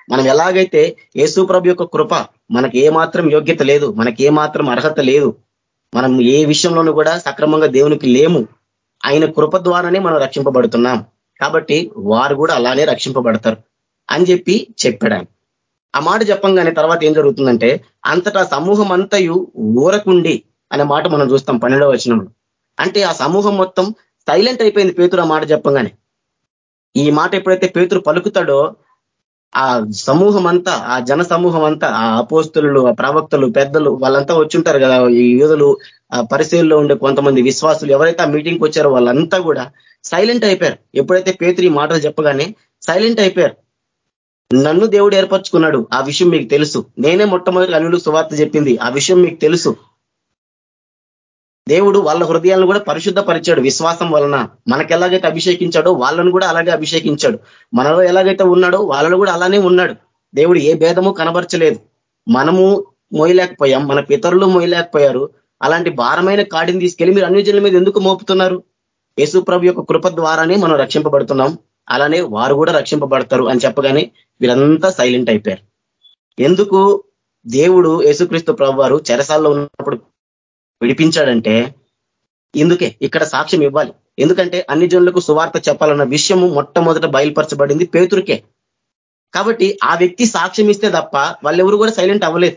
మనం ఎలాగైతే యేసు ప్రభు యొక్క కృప మనకి ఏ మాత్రం యోగ్యత లేదు మనకి ఏ మాత్రం అర్హత లేదు మనం ఏ విషయంలోనూ కూడా సక్రమంగా దేవునికి లేము. ఆయన కృప ద్వారానే మనం రక్షింపబడుతున్నాం. కాబట్టి వారు కూడా అలానే రక్షింపబడతారు అని చెప్పి చెప్పాడు ఆ మాట చెప్పంగానే తర్వాత ఏం జరుగుతుందంటే అంతటా సమూహం అంతయు ఊరకుండి అనే మాట మనం చూస్తాం పన్నెండవ వచనంలో. అంటే ఆ సమూహం మొత్తం సైలెంట్ అయిపోయింది పేతురు ఆ మాట చెప్పంగానే. ఈ మాట ఎప్పుడైతే పేతురు పలుకుతాడో ఆ సమూహం అంతా ఆ జన సమూహం అంతా ఆ అపోస్తులు ఆ ప్రవక్తలు పెద్దలు వాళ్ళంతా వచ్చుంటారు కదా ఈ యూదులు ఆ పరిశీలిలో ఉండే కొంతమంది విశ్వాసులు ఎవరైతే ఆ మీటింగ్కి వచ్చారో వాళ్ళంతా కూడా సైలెంట్ అయిపోయారు. ఎప్పుడైతే పేతురు ఈ మాటలు చెప్పగానే సైలెంట్ అయిపోయారు. నన్ను దేవుడు ఏర్పరచుకున్నాడు. ఆ విషయం మీకు తెలుసు. నేనే మొట్టమొదటి అల్లుడు సువార్త చెప్పింది. ఆ విషయం మీకు తెలుసు. దేవుడు వాళ్ళ హృదయాలను కూడా పరిశుద్ధపరిచాడు. విశ్వాసం వలన మనకెలాగైతే అభిషేకించాడో వాళ్ళను కూడా అలాగే అభిషేకించాడు. మనలో ఎలాగైతే ఉన్నాడో వాళ్ళలో కూడా అలానే ఉన్నాడు. దేవుడు ఏ భేదము కనబరచలేదు. మనము మోయలేకపోయాం మన పితరులు మోయలేకపోయారు. అలాంటి భారమైన కాడిని తీసుకెళ్ళి మీరు అన్ని జనుల మీద ఎందుకు మోపుతున్నారు? యేసు ప్రభు యొక్క కృప ద్వారానే మనం రక్షింపబడుతున్నాం. అలానే వారు కూడా రక్షింపబడతారు అని చెప్పగానే వీరంతా సైలెంట్ అయిపోయారు. ఎందుకు? దేవుడు యేసుక్రీస్తు ప్రభు వారు చెరసాల్లో ఉన్నప్పుడు విడిపించాడంటే ఇందుకే ఇక్కడ సాక్ష్యం ఇవ్వాలి. ఎందుకంటే అన్ని జనులకు సువార్త చెప్పాలన్న విషయము మొట్టమొదట బయలుపరచబడింది పేతురికే. కాబట్టి ఆ వ్యక్తి సాక్ష్యం ఇస్తే తప్ప వాళ్ళెవరు కూడా సైలెంట్ అవ్వలేదు.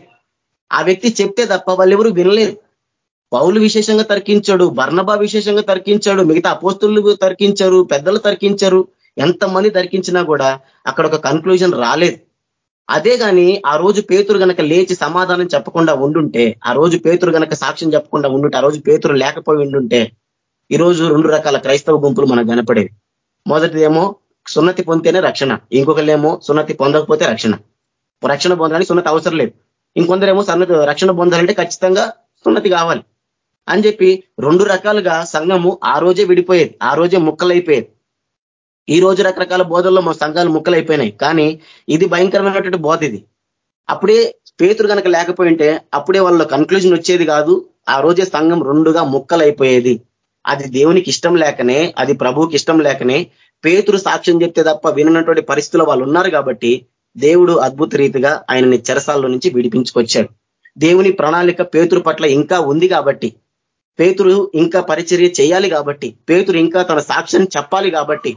ఆ వ్యక్తి చెప్తే తప్ప వాళ్ళెవరు వినలేదు. పౌలు విశేషంగా తర్కించాడు బర్ణబా విశేషంగా తర్కించాడు మిగతా అపోస్తులు తర్కించారు పెద్దలు తర్కించారు ఎంతమంది తర్కించినా కూడా అక్కడ ఒక కన్క్లూజన్ రాలేదు. అదే గాని ఆ రోజు పేతురు గనక లేచి సమాధానం చెప్పకుండా ఉండుంటే ఆ రోజు పేతురు గనక సాక్ష్యం చెప్పకుండా ఉండుంటే ఆ రోజు పేతురు లేకపోయి ఉండుంటే ఈరోజు రెండు రకాల క్రైస్తవ గుంపులు మనకు కనపడేవి. మొదటిదేమో సున్నతి పొందితేనే రక్షణ ఇంకొకళ్ళేమో సున్నతి పొందకపోతే రక్షణ. రక్షణ పొందడానికి సున్నతి అవసరం లేదు. ఇంకొందరేమో సన్నతి రక్షణ పొందాలంటే ఖచ్చితంగా సున్నతి కావాలి. అని చెప్పి రెండు రకాలుగా సంఘము ఆ రోజే విడిపోయేది ఆ రోజే ముక్కలైపోయేది. ఈ రోజు రకరకాల బోధల్లో మా సంఘాలు ముక్కలైపోయినాయి. కానీ ఇది భయంకరమైనటువంటి బోధ ఇది. అప్పుడే పేతురు కనుక లేకపోయింటే అప్పుడే వాళ్ళ కన్క్లూజన్ వచ్చేది కాదు. ఆ రోజే సంఘం రెండుగా ముక్కలైపోయేది. అది దేవునికి ఇష్టం లేకనే అది ప్రభువుకి ఇష్టం లేకనే పేతురు సాక్ష్యం చెప్తే తప్ప వినటువంటి పరిస్థితుల్లో వాళ్ళు ఉన్నారు కాబట్టి దేవుడు అద్భుత రీతిగా ఆయనని చెరసాల్లో నుంచి విడిపించుకొచ్చాడు. దేవుని ప్రణాళిక పేతురు పట్ల ఇంకా ఉంది కాబట్టి పేతురు ఇంకా పరిచర్య చేయాలి కాబట్టి పేతురు ఇంకా తన సాక్ష్యం చెప్పాలి కాబట్టి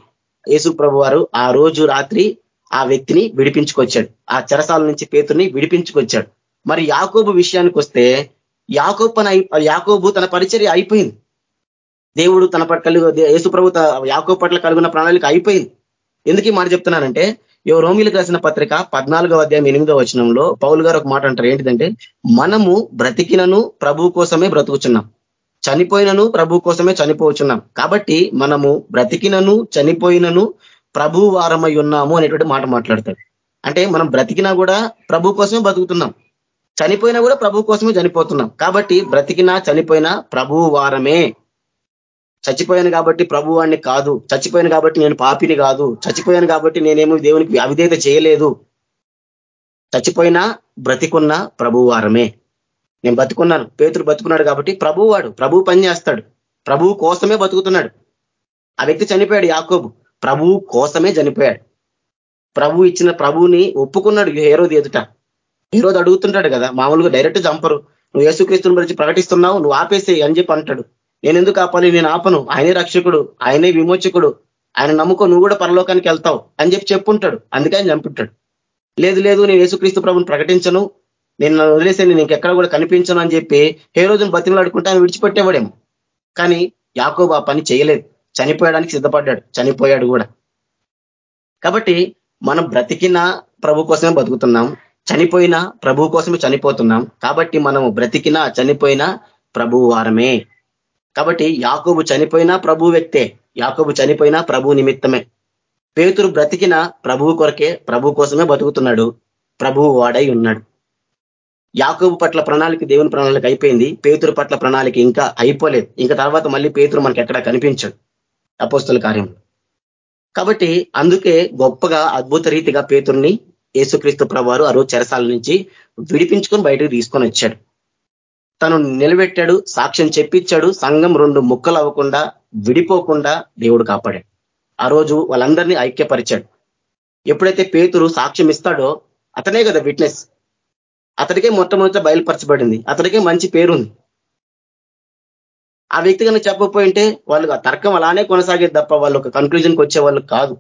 యేసు ప్రభు వారు ఆ రోజు రాత్రి ఆ వ్యక్తిని విడిపించుకొచ్చాడు. ఆ చెరసాల నుంచి పేతుని విడిపించుకొచ్చాడు. మరి యాకోబు విషయానికి వస్తే యాకోబు యాకోబు తన పరిచర్య అయిపోయింది. దేవుడు తన పట్ల యేసు ప్రభు యాకో పట్ల కలుగున్న ప్రణాళిక అయిపోయింది. ఎందుకు ఈ మాట చెప్తున్నానంటే యో రోమిలకు రాసిన పత్రిక పద్నాలుగో అధ్యాయం ఎనిమిదో వచనంలో పౌలు గారు ఒక మాట అంటారు. ఏంటిదంటే మనము బ్రతికినను ప్రభు కోసమే బ్రతుకుచున్నాం. చనిపోయినను ప్రభు కోసమే చనిపోవచ్చున్నాం. కాబట్టి మనము బ్రతికినను చనిపోయినను ప్రభు వారమై ఉన్నాము అనేటువంటి మాట మాట్లాడతాడు. అంటే మనం బ్రతికినా కూడా ప్రభు కోసమే బతుకుతున్నాం. చనిపోయినా కూడా ప్రభు కోసమే చనిపోతున్నాం. కాబట్టి బ్రతికినా చనిపోయినా ప్రభు వారమే. చచ్చిపోయాను కాబట్టి ప్రభువాణ్ణి కాదు. చచ్చిపోయాను కాబట్టి నేను పాపిని కాదు. చచ్చిపోయాను కాబట్టి నేనేమో దేవునికి అవిధేత చేయలేదు. చచ్చిపోయినా బ్రతికున్న ప్రభువారమే నేను బతుకున్నాను. పేతురు బతుకున్నాడు కాబట్టి ప్రభువు వాడు. ప్రభువు పని చేస్తాడు. ప్రభువు కోసమే బతుకుతున్నాడు. ఆ వ్యక్తి చనిపోయాడు యాకోబు. ప్రభువు కోసమే చనిపోయాడు. ప్రభు ఇచ్చిన ప్రభువుని ఒప్పుకున్నాడు హేరోది ఎదుట. హీరోది అడుగుతుంటాడు కదా మామూలుగా డైరెక్ట్ చంపరు. నువ్వు యేసుక్రీస్తుని గురించి ప్రకటిస్తున్నావు నువ్వు ఆపేసే అని చెప్పి అంటాడు. నేను ఎందుకు ఆపాలి? నేను ఆపను. ఆయనే రక్షకుడు ఆయనే విమోచకుడు. ఆయన నమ్ముకో నువ్వు కూడా పరలోకానికి వెళ్తావు అని చెప్పి చెప్పుంటాడు. అందుకే ఆయన చంపుంటాడు. లేదు లేదు నేను యేసుక్రీస్తు ప్రభుని ప్రకటించను. నేను వదిలేసే నేను ఇంకెక్కడ కూడా కనిపించను అని చెప్పి ఏ రోజును బతిమలాడుకుంటే ఆయన విడిచిపెట్టేవాడేమో. కానీ యాకోబు ఆ పని చేయలేదు. చనిపోయడానికి సిద్ధపడ్డాడు. చనిపోయాడు కూడా. కాబట్టి మనం బ్రతికిన ప్రభు కోసమే బతుకుతున్నాం. చనిపోయినా ప్రభు కోసమే చనిపోతున్నాం. కాబట్టి మనము బ్రతికినా చనిపోయినా ప్రభు వారమే. కాబట్టి యాకోబు చనిపోయినా ప్రభు వ్యక్తే. యాకోబు చనిపోయినా ప్రభు నిమిత్తమే. పేతురు బ్రతికిన ప్రభువు కొరకే ప్రభు కోసమే బతుకుతున్నాడు. ప్రభువు వాడై ఉన్నాడు. యాకోబు పట్ల ప్రణాళిక దేవుని ప్రణాళిక అయిపోయింది. పేతురు పట్ల ప్రణాళిక ఇంకా అయిపోలేదు. ఇంకా తర్వాత మళ్ళీ పేతురు మనకి ఎక్కడ కనిపించడు అపోస్తుల కార్యం కాబట్టి అందుకే గొప్పగా అద్భుత రీతిగా పేతుర్ని యేసుక్రీస్తు ప్రభువారు ఆ రోజు చెరసాల నుంచి విడిపించుకొని బయటకు తీసుకొని వచ్చాడు. తను నిలబెట్టాడు సాక్ష్యం చెప్పించాడు సంఘం రెండు ముక్కలు అవ్వకుండా విడిపోకుండా దేవుడు కాపాడాడు. ఆ రోజు వాళ్ళందరినీ ఐక్యపరిచాడు. ఎప్పుడైతే పేతురు సాక్ష్యం ఇస్తాడో అతనే కదా విట్నెస్. అతడికే మొట్టమొదట బయలుపరచబడింది. అతడికే మంచి పేరుంది. ఆ వ్యక్తి కనుక చెప్పకపోయింటే వాళ్ళు తర్కం అలానే కొనసాగేది తప్ప వాళ్ళు ఒక కన్క్లూజన్కి వచ్చేవాళ్ళు కాదు.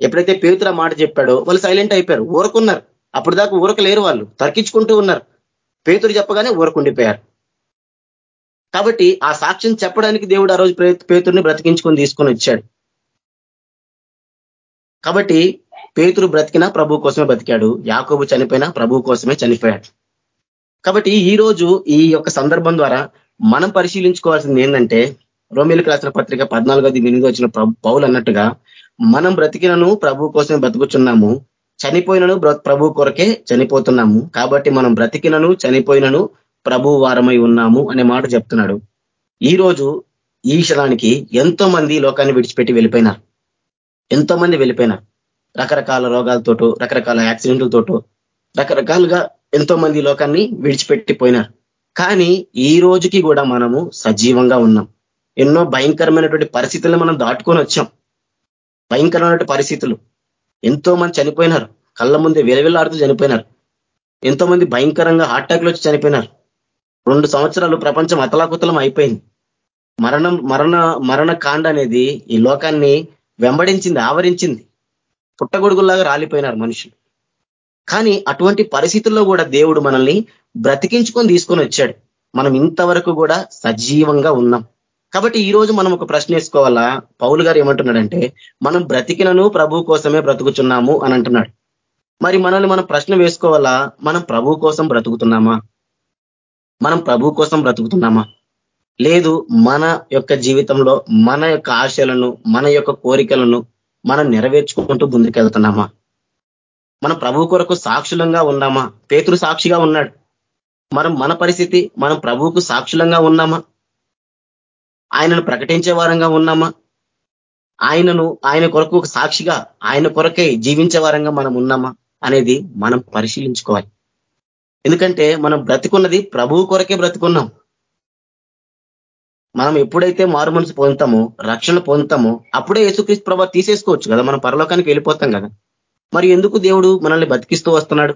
ఎప్పుడైతే పేతురు మాట చెప్పాడో వాళ్ళు సైలెంట్ అయిపోయారు ఊరకున్నారు. అప్పుడు దాకా ఊరకలేరు వాళ్ళు తర్కించుకుంటూ ఉన్నారు. పేతురు చెప్పగానే ఊరకుండిపోయారు. కాబట్టి ఆ సాక్ష్యం చెప్పడానికి దేవుడు ఆ రోజు పేతుర్ని బ్రతికించుకొని తీసుకొని వచ్చాడు. కాబట్టి పేతురు బ్రతికినా ప్రభు కోసమే బ్రతికాడు యాకోబు చనిపోయినా ప్రభు కోసమే చనిపోయాడు. కాబట్టి ఈ రోజు ఈ యొక్క సందర్భం ద్వారా మనం పరిశీలించుకోవాల్సింది ఏంటంటే రోమిలకు రాసిన పత్రిక పద్నాలుగోది వినిగి వచ్చిన పౌలు అన్నట్టుగా మనం బ్రతికినను ప్రభు కోసమే బ్రతుకుచున్నాము చనిపోయినను ప్రభు కొరకే చనిపోతున్నాము కాబట్టి మనం బ్రతికినను చనిపోయినను ప్రభు వారమై ఉన్నాము అనే మాట చెప్తున్నాడు. ఈ రోజు ఈ క్షణానికి ఎంతో మంది లోకాన్ని విడిచిపెట్టి వెళ్ళిపోయినారు. ఎంతో మంది వెళ్ళిపోయినారు. రకరకాల రోగాలతోటో రకరకాల యాక్సిడెంట్లతోటో రకరకాలుగా ఎంతో మంది లోకాన్ని విడిచిపెట్టిపోయినారు. కానీ ఈ రోజుకి కూడా మనము సజీవంగా ఉన్నాం. ఎన్నో భయంకరమైనటువంటి పరిస్థితులను మనం దాటుకొని వచ్చాం. భయంకరమైనటువంటి పరిస్థితులు. ఎంతో మంది చనిపోయినారు. కళ్ళ ముందే విలవిల్లాడుతూ చనిపోయినారు. ఎంతో మంది భయంకరంగా హార్ట్ వచ్చి చనిపోయినారు. రెండు సంవత్సరాలు ప్రపంచం అతలాకుతలం అయిపోయింది. మరణం మరణ మరణ కాండ అనేది ఈ లోకాన్ని వెంబడించింది ఆవరించింది. పుట్టగొడుగుల్లాగా రాలిపోయినారు మనుషులు. కానీ అటువంటి పరిస్థితుల్లో కూడా దేవుడు మనల్ని బ్రతికించుకొని తీసుకొని వచ్చాడు. మనం ఇంతవరకు కూడా సజీవంగా ఉన్నాం. కాబట్టి ఈ రోజు మనం ఒక ప్రశ్న వేసుకోవాలా? పౌలు గారు ఏమంటున్నాడంటే మనం బ్రతికినను ప్రభు కోసమే బ్రతుకుతున్నాము అని అంటున్నాడు. మరి మనల్ని మనం ప్రశ్న వేసుకోవాలా? మనం ప్రభు కోసం బ్రతుకుతున్నామా? మనం ప్రభు కోసం బ్రతుకుతున్నామా? లేదు మన యొక్క జీవితంలో మన యొక్క ఆశలను మన యొక్క కోరికలను మనం నెరవేర్చుకుంటూ ముందుకెళ్తున్నామా? మనం ప్రభు కొరకు సాక్షులంగా ఉన్నామా? పేతురు సాక్షిగా ఉన్నాడు. మనం మన పరిస్థితి మనం ప్రభువుకు సాక్షులంగా ఉన్నామా? ఆయనను ప్రకటించే వారంగా ఉన్నామా? ఆయనను ఆయన కొరకు ఒక సాక్షిగా ఆయన కొరకే జీవించే వారంగా మనం ఉన్నామా? అనేది మనం పరిశీలించుకోవాలి. ఎందుకంటే మనం బ్రతికున్నది ప్రభువు కొరకే బ్రతుకున్నాం. మనం ఎప్పుడైతే మారు మనసు పొందుతామో రక్షణ పొందుతామో అప్పుడే యేసుక్రీస్తు ప్రభావ తీసేసుకోవచ్చు కదా. మనం పరలోకానికి వెళ్ళిపోతాం కదా. మరి ఎందుకు దేవుడు మనల్ని బతికిస్తూ వస్తున్నాడు?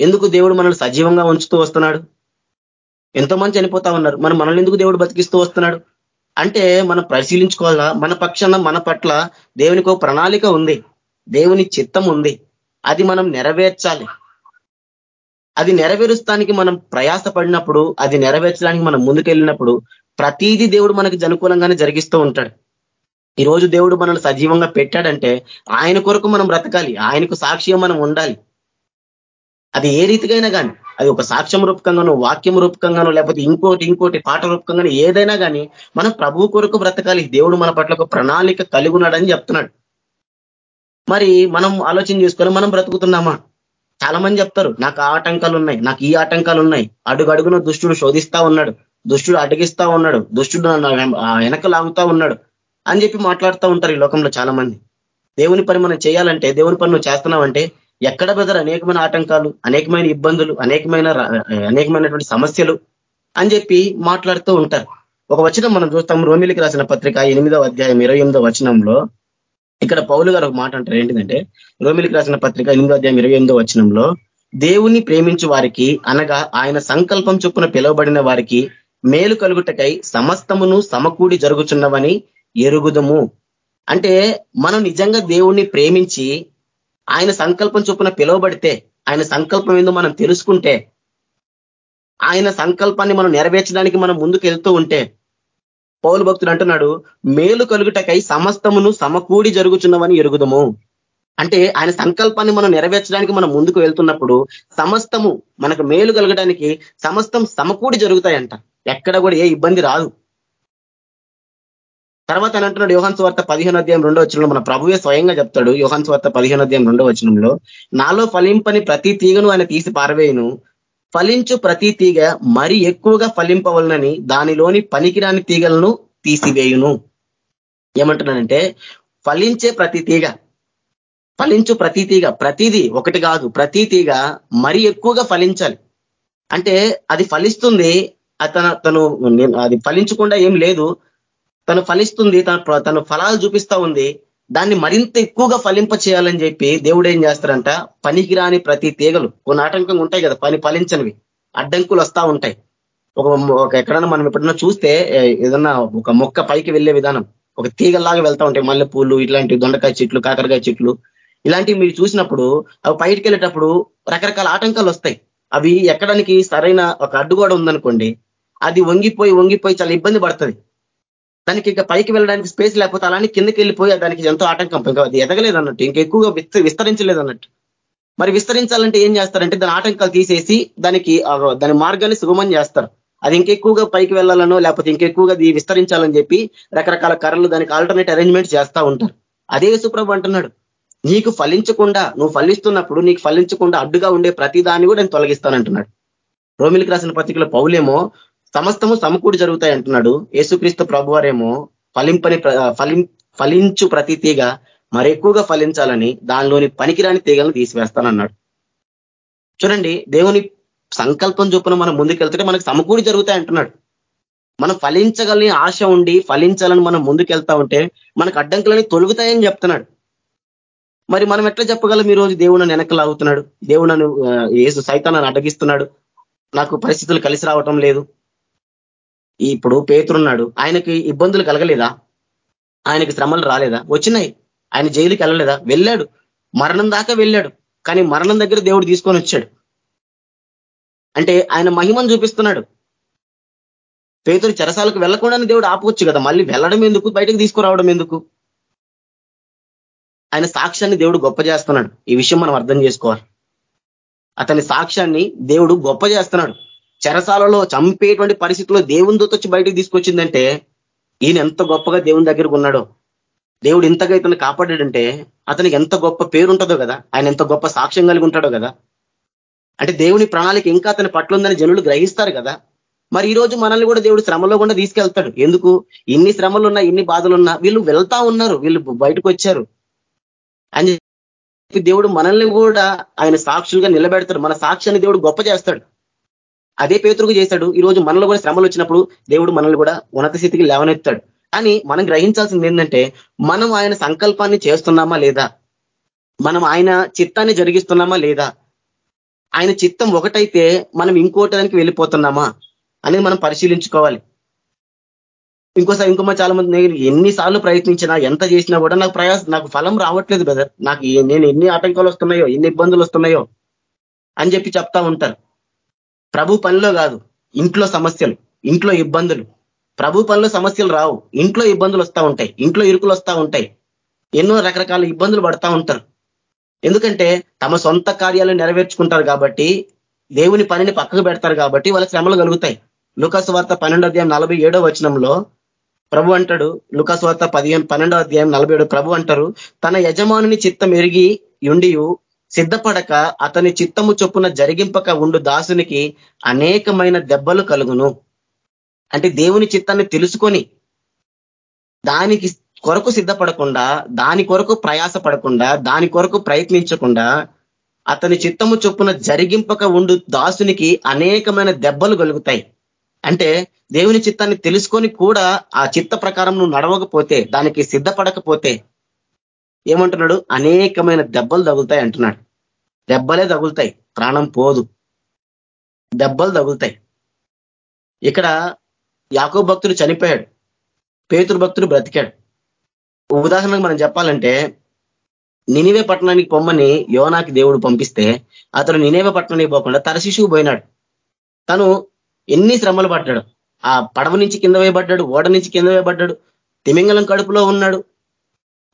ఎందుకు దేవుడు మనల్ని సజీవంగా ఉంచుతూ వస్తున్నాడు? ఎంతోమంది చనిపోతా ఉన్నారు. మరి మనల్ని ఎందుకు దేవుడు బతికిస్తూ వస్తున్నాడు? అంటే మనం పరిశీలించుకోవాలా? మన పక్షాన మన పట్ల దేవునికి ప్రణాళిక ఉంది. దేవుని చిత్తం ఉంది. అది మనం నెరవేర్చాలి. అది నెరవేరుస్తానికి మనం ప్రయాస పడినప్పుడు అది నెరవేర్చడానికి మనం ముందుకెళ్ళినప్పుడు ప్రతీది దేవుడు మనకి అనుకూలంగానే జరిగిస్తూ ఉంటాడు. ఈ రోజు దేవుడు మనల్ని సజీవంగా పెట్టాడంటే ఆయన కొరకు మనం బ్రతకాలి. ఆయనకు సాక్ష్యం మనం ఉండాలి. అది ఏ రీతికైనా కానీ అది ఒక సాక్ష్యం రూపకంగానో వాక్యం రూపకంగానో లేకపోతే ఇంకోటి ఇంకోటి పాట రూపకంగానో ఏదైనా కానీ మనం ప్రభువు కొరకు బ్రతకాలి. దేవుడు మన పట్ల ఒక ప్రణాళిక కలిగి ఉన్నాడని చెప్తున్నాడు. మరి మనం ఆలోచన చేసుకొని మనం బ్రతుకుతున్నామా? చాలా మంది చెప్తారు నాకు ఆ ఆటంకాలు ఉన్నాయి నాకు ఈ ఆటంకాలు ఉన్నాయి అడుగు అడుగున దుష్టుడు శోధిస్తా ఉన్నాడు దుష్టుడు అడిగిస్తా ఉన్నాడు దుష్టుడు వెనక లాగుతా ఉన్నాడు. అని చెప్పి మాట్లాడుతూ ఉంటారు ఈ లోకంలో చాలా మంది. దేవుని పని మనం చేయాలంటే దేవుని పని నువ్వు చేస్తున్నావంటే ఎక్కడ బెదర్ అనేకమైన ఆటంకాలు అనేకమైన ఇబ్బందులు అనేకమైన అనేకమైనటువంటి సమస్యలు అని చెప్పి మాట్లాడుతూ ఉంటారు. ఒక వచనం మనం చూస్తాం రోమిలికి రాసిన పత్రిక ఎనిమిదవ అధ్యాయం ఇరవై ఎనిమిదో వచనంలో. ఇక్కడ పౌలు గారు ఒక మాట అంటారు ఏంటిదంటే రోమిలికి రాసిన పత్రిక ఎనిమిదో అధ్యాయం ఇరవై ఎనిమిదో వచనంలో దేవుని ప్రేమించు వారికి అనగా ఆయన సంకల్పం చొప్పున పిలువబడిన వారికి మేలు కలుగుటకై సమస్తమును సమకూడి జరుగుచున్నవని ఎరుగుదము. అంటే మనం నిజంగా దేవుణ్ణి ప్రేమించి ఆయన సంకల్పం చొప్పున పిలువబడితే ఆయన సంకల్పం ఏందో మనం తెలుసుకుంటే ఆయన సంకల్పాన్ని మనం నెరవేర్చడానికి మనం ముందుకు వెళ్తూ ఉంటే పౌలు భక్తుడు అంటున్నాడు మేలు కలుగుటకై సమస్తమును సమకూడి జరుగుచున్నవని ఎరుగుదము. అంటే ఆయన సంకల్పాన్ని మనం నెరవేర్చడానికి మనం ముందుకు వెళ్తున్నప్పుడు సమస్తము మనకు మేలు కలగడానికి సమస్తం సమకూడి జరుగుతాయంట. ఎక్కడ కూడా ఏ ఇబ్బంది రాదు. తర్వాత అని అంటున్నాడు యోహన్ స్వార్త పదిహేను అధ్యాయం రెండో వచనంలో మన ప్రభువే స్వయంగా చెప్తాడు యోహన్ స్వార్త పదిహేను అధ్యాయం రెండో వచనంలో నాలో ఫలింపని ప్రతి తీగను ఆయన తీసి పారవేయును ఫలించు ప్రతి తీగ మరి ఎక్కువగా ఫలింపవలనని దానిలోని పనికిరాని తీగలను తీసివేయును. ఏమంటున్నానంటే ఫలించే ప్రతి తీగ ఫలించు ప్రతి తీగ ప్రతిదీ ఒకటి కాదు ప్రతి తీగ మరి ఎక్కువగా ఫలించాలి. అంటే అది ఫలిస్తుంది తన తను అది ఫలించకుండా ఏం లేదు తను ఫలిస్తుంది తన తను ఫలాలు చూపిస్తా ఉంది దాన్ని మరింత ఎక్కువగా ఫలింప చేయాలని చెప్పి దేవుడు ఏం చేస్తారంట? పనికిరాని ప్రతి తీగలు కొన్ని ఆటంకంగా ఉంటాయి కదా పని ఫలించనివి అడ్డంకులు వస్తా ఉంటాయి. ఒక ఒక ఎక్కడన్నా మనం ఎప్పుడన్నా చూస్తే ఏదన్నా ఒక మొక్క పైకి వెళ్ళే విధానం ఒక తీగల్లాగా వెళ్తా ఉంటాయి మల్లె పూలు ఇట్లాంటి దొండకాయ చెట్లు కాకరకాయ చెట్లు ఇలాంటివి మీరు చూసినప్పుడు అవి పైకి వెళ్ళేటప్పుడు రకరకాల ఆటంకాలు వస్తాయి. అవి ఎక్కడానికి సరైన ఒక అడ్డుగోడ ఉందనుకోండి అది వంగిపోయి వంగిపోయి చాలా ఇబ్బంది పడుతుంది. దానికి ఇంకా పైకి వెళ్ళడానికి స్పేస్ లేకపోతే అలానే కిందకి వెళ్ళిపోయి దానికి ఎంతో ఆటంకం. ఇంకా అది ఎదగలేదు అన్నట్టు. ఇంకా ఎక్కువగా విస్తరించలేదు అన్నట్టు. మరి విస్తరించాలంటే ఏం చేస్తారంటే దాని ఆటంకాలు తీసేసి దానికి దాని మార్గాన్ని సుగమం చేస్తారు. అది ఇంకెక్కువగా పైకి వెళ్ళాలనో లేకపోతే ఇంకెక్కువగా విస్తరించాలని చెప్పి రకరకాల కర్రలు దానికి ఆల్టర్నేట్ అరేంజ్మెంట్ చేస్తూ ఉంటారు. అదే సుప్రభు అంటున్నాడు. నీకు ఫలించకుండా నువ్వు ఫలిస్తున్నప్పుడు నీకు ఫలించకుండా అడ్డుగా ఉండే ప్రతి దాన్ని కూడా నేను తొలగిస్తానంటున్నాడు. రోమిలికి రాసిన పత్రికలో పౌలేమో సమస్తము సమకూడి జరుగుతాయి అంటున్నాడు. యేసుక్రీస్తు ప్రభువారేమో ఫలింపని ఫలిం ఫలించు ప్రతి తీగ మరెక్కువగా ఫలించాలని దానిలోని పనికిరాని తీగలను తీసివేస్తానన్నాడు. చూడండి దేవుని సంకల్పం చొప్పున మనం ముందుకెళ్తుంటే మనకు సమకూడి జరుగుతాయి అంటున్నాడు. మనం ఫలించగలని ఆశ ఉండి ఫలించాలని మనం ముందుకెళ్తా ఉంటే మనకు అడ్డంకులని తొలుగుతాయని చెప్తున్నాడు. మరి మనం ఎట్లా చెప్పగలం ఈ రోజు దేవుడు నన్ను వెనకలాగుతున్నాడు దేవుడు నన్ను ఏసు సైతాన్ని అడ్డగిస్తున్నాడు. నాకు పరిస్థితులు కలిసి రావటం లేదు. ఇప్పుడు పేతురున్నాడు. ఆయనకి ఇబ్బందులు కలగలేదా? ఆయనకి శ్రమలు రాలేదా? వచ్చినాయి. ఆయన జైలుకి వెళ్ళలేదా? వెళ్ళాడు. మరణం దాకా వెళ్ళాడు. కానీ మరణం దగ్గర దేవుడు తీసుకొని వచ్చాడు. అంటే ఆయన మహిమను చూపిస్తున్నాడు. పేతురు చెరసాలకు వెళ్ళకుండానే దేవుడు ఆపవచ్చు కదా. మళ్ళీ వెళ్ళడం ఎందుకు? బయటకు తీసుకురావడం ఎందుకు? ఆయన సాక్ష్యాన్ని దేవుడు గొప్ప చేస్తున్నాడు. ఈ విషయం మనం అర్థం చేసుకోవాలి. అతని సాక్ష్యాన్ని దేవుడు గొప్ప చేస్తున్నాడు. చెరసాలలో చంపేటువంటి పరిస్థితుల్లో దేవుని దూత వచ్చి బయటకు తీసుకొచ్చిందంటే ఈయన ఎంత గొప్పగా దేవుని దగ్గరకు ఉన్నాడో. దేవుడు ఇంతగా ఇతను కాపాడాడంటే అతనికి ఎంత గొప్ప పేరు ఉంటుందో కదా ఆయన ఎంత గొప్ప సాక్ష్యం కలిగి ఉంటాడో కదా. అంటే దేవుని ప్రణాళిక ఇంకా అతని పట్లుందని జనులు గ్రహిస్తారు కదా. మరి ఈ రోజు మనల్ని కూడా దేవుడు శ్రమలో కూడా తీసుకెళ్తాడు. ఎందుకు? ఇన్ని శ్రమలున్నా ఇన్ని బాధలున్నా వీళ్ళు వెళ్తా ఉన్నారు వీళ్ళు బయటకు వచ్చారు. అని దేవుడు మనల్ని కూడా ఆయన సాక్షులుగా నిలబెడతాడు. మన సాక్ష్యాన్ని దేవుడు గొప్ప చేస్తాడు. అదే పేతురుకు చేశాడు. ఈ రోజు మనలో కూడా శ్రమలు వచ్చినప్పుడు దేవుడు మనల్ని కూడా ఉన్నత స్థితికి లేవనెత్తాడు. కానీ మనం గ్రహించాల్సింది ఏంటంటే మనం ఆయన సంకల్పాన్ని చేస్తున్నామా లేదా? మనం ఆయన చిత్తాన్ని జరిగిస్తున్నామా లేదా? ఆయన చిత్తం ఒకటైతే మనం ఇంకోటానికి వెళ్ళిపోతున్నామా అనేది మనం పరిశీలించుకోవాలి. ఇంకోసారి ఇంకో చాలా మంది నేను ఎన్నిసార్లు ప్రయత్నించినా ఎంత చేసినా కూడా నాకు ప్రయాస నాకు ఫలం రావట్లేదు బ్రదర్ నాకు నేను ఎన్ని ఆటంకాలు వస్తున్నాయో ఎన్ని ఇబ్బందులు వస్తున్నాయో అని చెప్పి చెప్తా ఉంటారు. ప్రభు పనిలో కాదు ఇంట్లో సమస్యలు ఇంట్లో ఇబ్బందులు. ప్రభు పనులు సమస్యలు రావు. ఇంట్లో ఇబ్బందులు వస్తూ ఉంటాయి ఇంట్లో ఇరుకులు వస్తూ ఉంటాయి. ఎన్నో రకరకాల ఇబ్బందులు పడతా ఉంటారు. ఎందుకంటే తమ సొంత కార్యాలు నెరవేర్చుకుంటారు కాబట్టి దేవుని పనిని పక్కకు పెడతారు కాబట్టి వాళ్ళ శ్రమలు కలుగుతాయి. లుకాసు వార్త పన్నెండో అధ్యాయం నలభై ఏడో వచనంలో ప్రభు అంటాడు లుకాసు వార్త పదిహేను పన్నెండో అధ్యాయం నలభై ప్రభు అంటారు తన యజమానుని చిత్తం ఎరిగి ఉండి సిద్ధపడక అతని చిత్తము చొప్పున జరిగింపక ఉండు దాసునికి అనేకమైన దెబ్బలు కలుగును. అంటే దేవుని చిత్తాన్ని తెలుసుకొని దానికి కొరకు సిద్ధపడకుండా దాని కొరకు ప్రయాస పడకుండా దాని కొరకు ప్రయత్నించకుండా అతని చిత్తము చొప్పున జరిగింపక ఉండు దాసునికి అనేకమైన దెబ్బలు కలుగుతాయి. అంటే దేవుని చిత్తాన్ని తెలుసుకొని కూడా ఆ చిత్త ప్రకారం నువ్వు నడవకపోతే దానికి సిద్ధపడకపోతే ఏమంటున్నాడు? అనేకమైన దెబ్బలు తగులుతాయి అంటున్నాడు. దెబ్బలే తగులుతాయి. ప్రాణం పోదు. దెబ్బలు తగులుతాయి. ఇక్కడ యాకో భక్తుడు చనిపోయాడు. పేతురు భక్తుడు బ్రతికాడు. ఉదాహరణకు మనం చెప్పాలంటే నినివే పట్టణానికి పొమ్మని యోనాకి దేవుడు పంపిస్తే అతడు నినేవే పట్టణానికి పోకుండా తన శిశువు పోయినాడు. తను ఎన్ని శ్రమలు పడ్డాడు? ఆ పడవ నుంచి కింద వేయబడ్డాడు ఓడ నుంచి కింద వేయబడ్డాడు తిమింగలం కడుపులో ఉన్నాడు.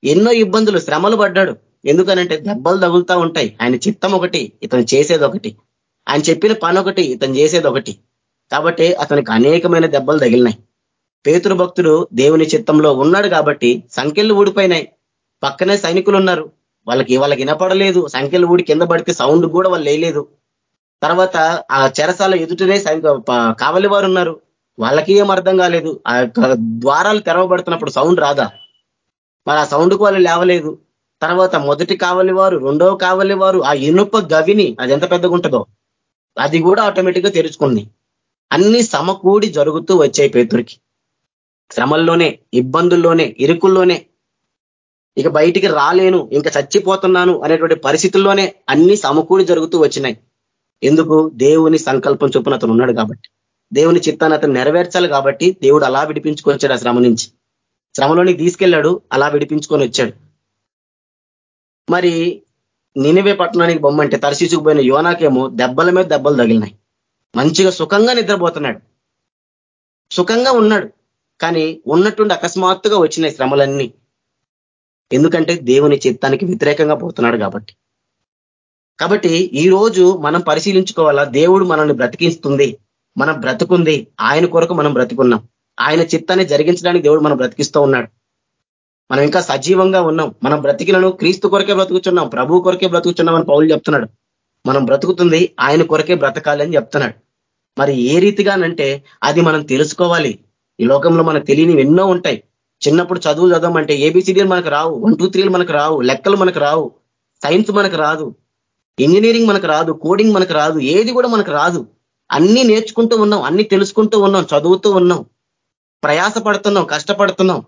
ఎన్నో ఇబ్బందులు శ్రమలు పడ్డాడు. ఎందుకనంటే దెబ్బలు తగులుతూ ఉంటాయి. ఆయన చిత్తం ఒకటి ఇతను చేసేది ఒకటి. ఆయన చెప్పిన పని ఒకటి ఇతను చేసేది ఒకటి. కాబట్టి అతనికి అనేకమైన దెబ్బలు తగిలినాయి. పేతురు భక్తుడు దేవుని చిత్తంలో ఉన్నాడు కాబట్టి సంఖ్యలు ఊడిపోయినాయి. పక్కనే సైనికులు ఉన్నారు. వాళ్ళకి వాళ్ళకి వినపడలేదు. సంఖ్యలు ఊడి కింద పడితే సౌండ్ కూడా వాళ్ళు వేయలేదు. తర్వాత ఆ చెరసాల ఎదుటనే కావలి వారు ఉన్నారు. వాళ్ళకి ఏం అర్థం కాలేదు. ఆ ద్వారాలు తెరవబడుతున్నప్పుడు సౌండ్ రాదా? మరి ఆ సౌండ్కు వాళ్ళు లేవలేదు. తర్వాత మొదటి కావలి వారు రెండో కావలి వారు ఆ ఇనుప గవిని అది ఎంత పెద్దగా ఉంటుందో అది కూడా ఆటోమేటిక్గా తెరుచుకుంది. అన్ని సమకూడి జరుగుతూ వచ్చాయి పేతురికి శ్రమల్లోనే ఇబ్బందుల్లోనే ఇరుకుల్లోనే. ఇక బయటికి రాలేను ఇంకా చచ్చిపోతున్నాను అనేటువంటి పరిస్థితుల్లోనే అన్ని సమకూడి జరుగుతూ వచ్చినాయి. ఎందుకు? దేవుని సంకల్పం చొప్పున అతను ఉన్నాడు కాబట్టి. దేవుని చిత్తాన్ని అతను నెరవేర్చాలి కాబట్టి దేవుడు అలా విడిపించుకొచ్చాడు ఆ శ్రమ నుంచి. శ్రమలోనికి తీసుకెళ్ళాడు అలా విడిపించుకొని వచ్చాడు. మరి నినివే పట్టణానికి బొమ్మంటే తరశీసుకుపోయిన యోనాకేమో దెబ్బల మీద దెబ్బలు తగిలినాయి. మంచిగా సుఖంగా నిద్రపోతున్నాడు. సుఖంగా ఉన్నాడు. కానీ ఉన్నట్టుండి అకస్మాత్తుగా వచ్చినాయి శ్రమలన్నీ. ఎందుకంటే దేవుని చిత్తానికి వ్యతిరేకంగా పోతున్నాడు కాబట్టి. కాబట్టి ఈ రోజు మనం పరిశీలించుకోవాలా? దేవుడు మనల్ని బ్రతికిస్తుంది. మనం బ్రతుకుంది. ఆయన కొరకు మనం బ్రతుకున్నాం. ఆయన చిత్తాన్ని జరిగించడానికి దేవుడు మనం బ్రతికిస్తూ ఉన్నాడు. మనం ఇంకా సజీవంగా ఉన్నాం. మనం బ్రతికిలను క్రీస్తు కొరకే బ్రతుకుతున్నాం ప్రభు కొరకే బ్రతుకుతున్నాం అని పౌలు చెప్తున్నాడు. మనం బ్రతుకుతుంది ఆయన కొరకే బ్రతకాలి చెప్తున్నాడు. మరి ఏ రీతిగానంటే అది మనం తెలుసుకోవాలి. ఈ లోకంలో మనకు తెలియనివి ఎన్నో ఉంటాయి. చిన్నప్పుడు చదువులు చదవమంటే ఏబిసిడీలు మనకు రావు. వన్ టూ త్రీలు మనకు రావు. లెక్కలు మనకు రావు. సైన్స్ మనకు రాదు. ఇంజనీరింగ్ మనకు రాదు. కోడింగ్ మనకు రాదు. ఏది కూడా మనకు రాదు. అన్ని నేర్చుకుంటూ ఉన్నాం. అన్ని తెలుసుకుంటూ ఉన్నాం. చదువుతూ ఉన్నాం. ప్రయాస పడుతున్నాం కష్టపడుతున్నాం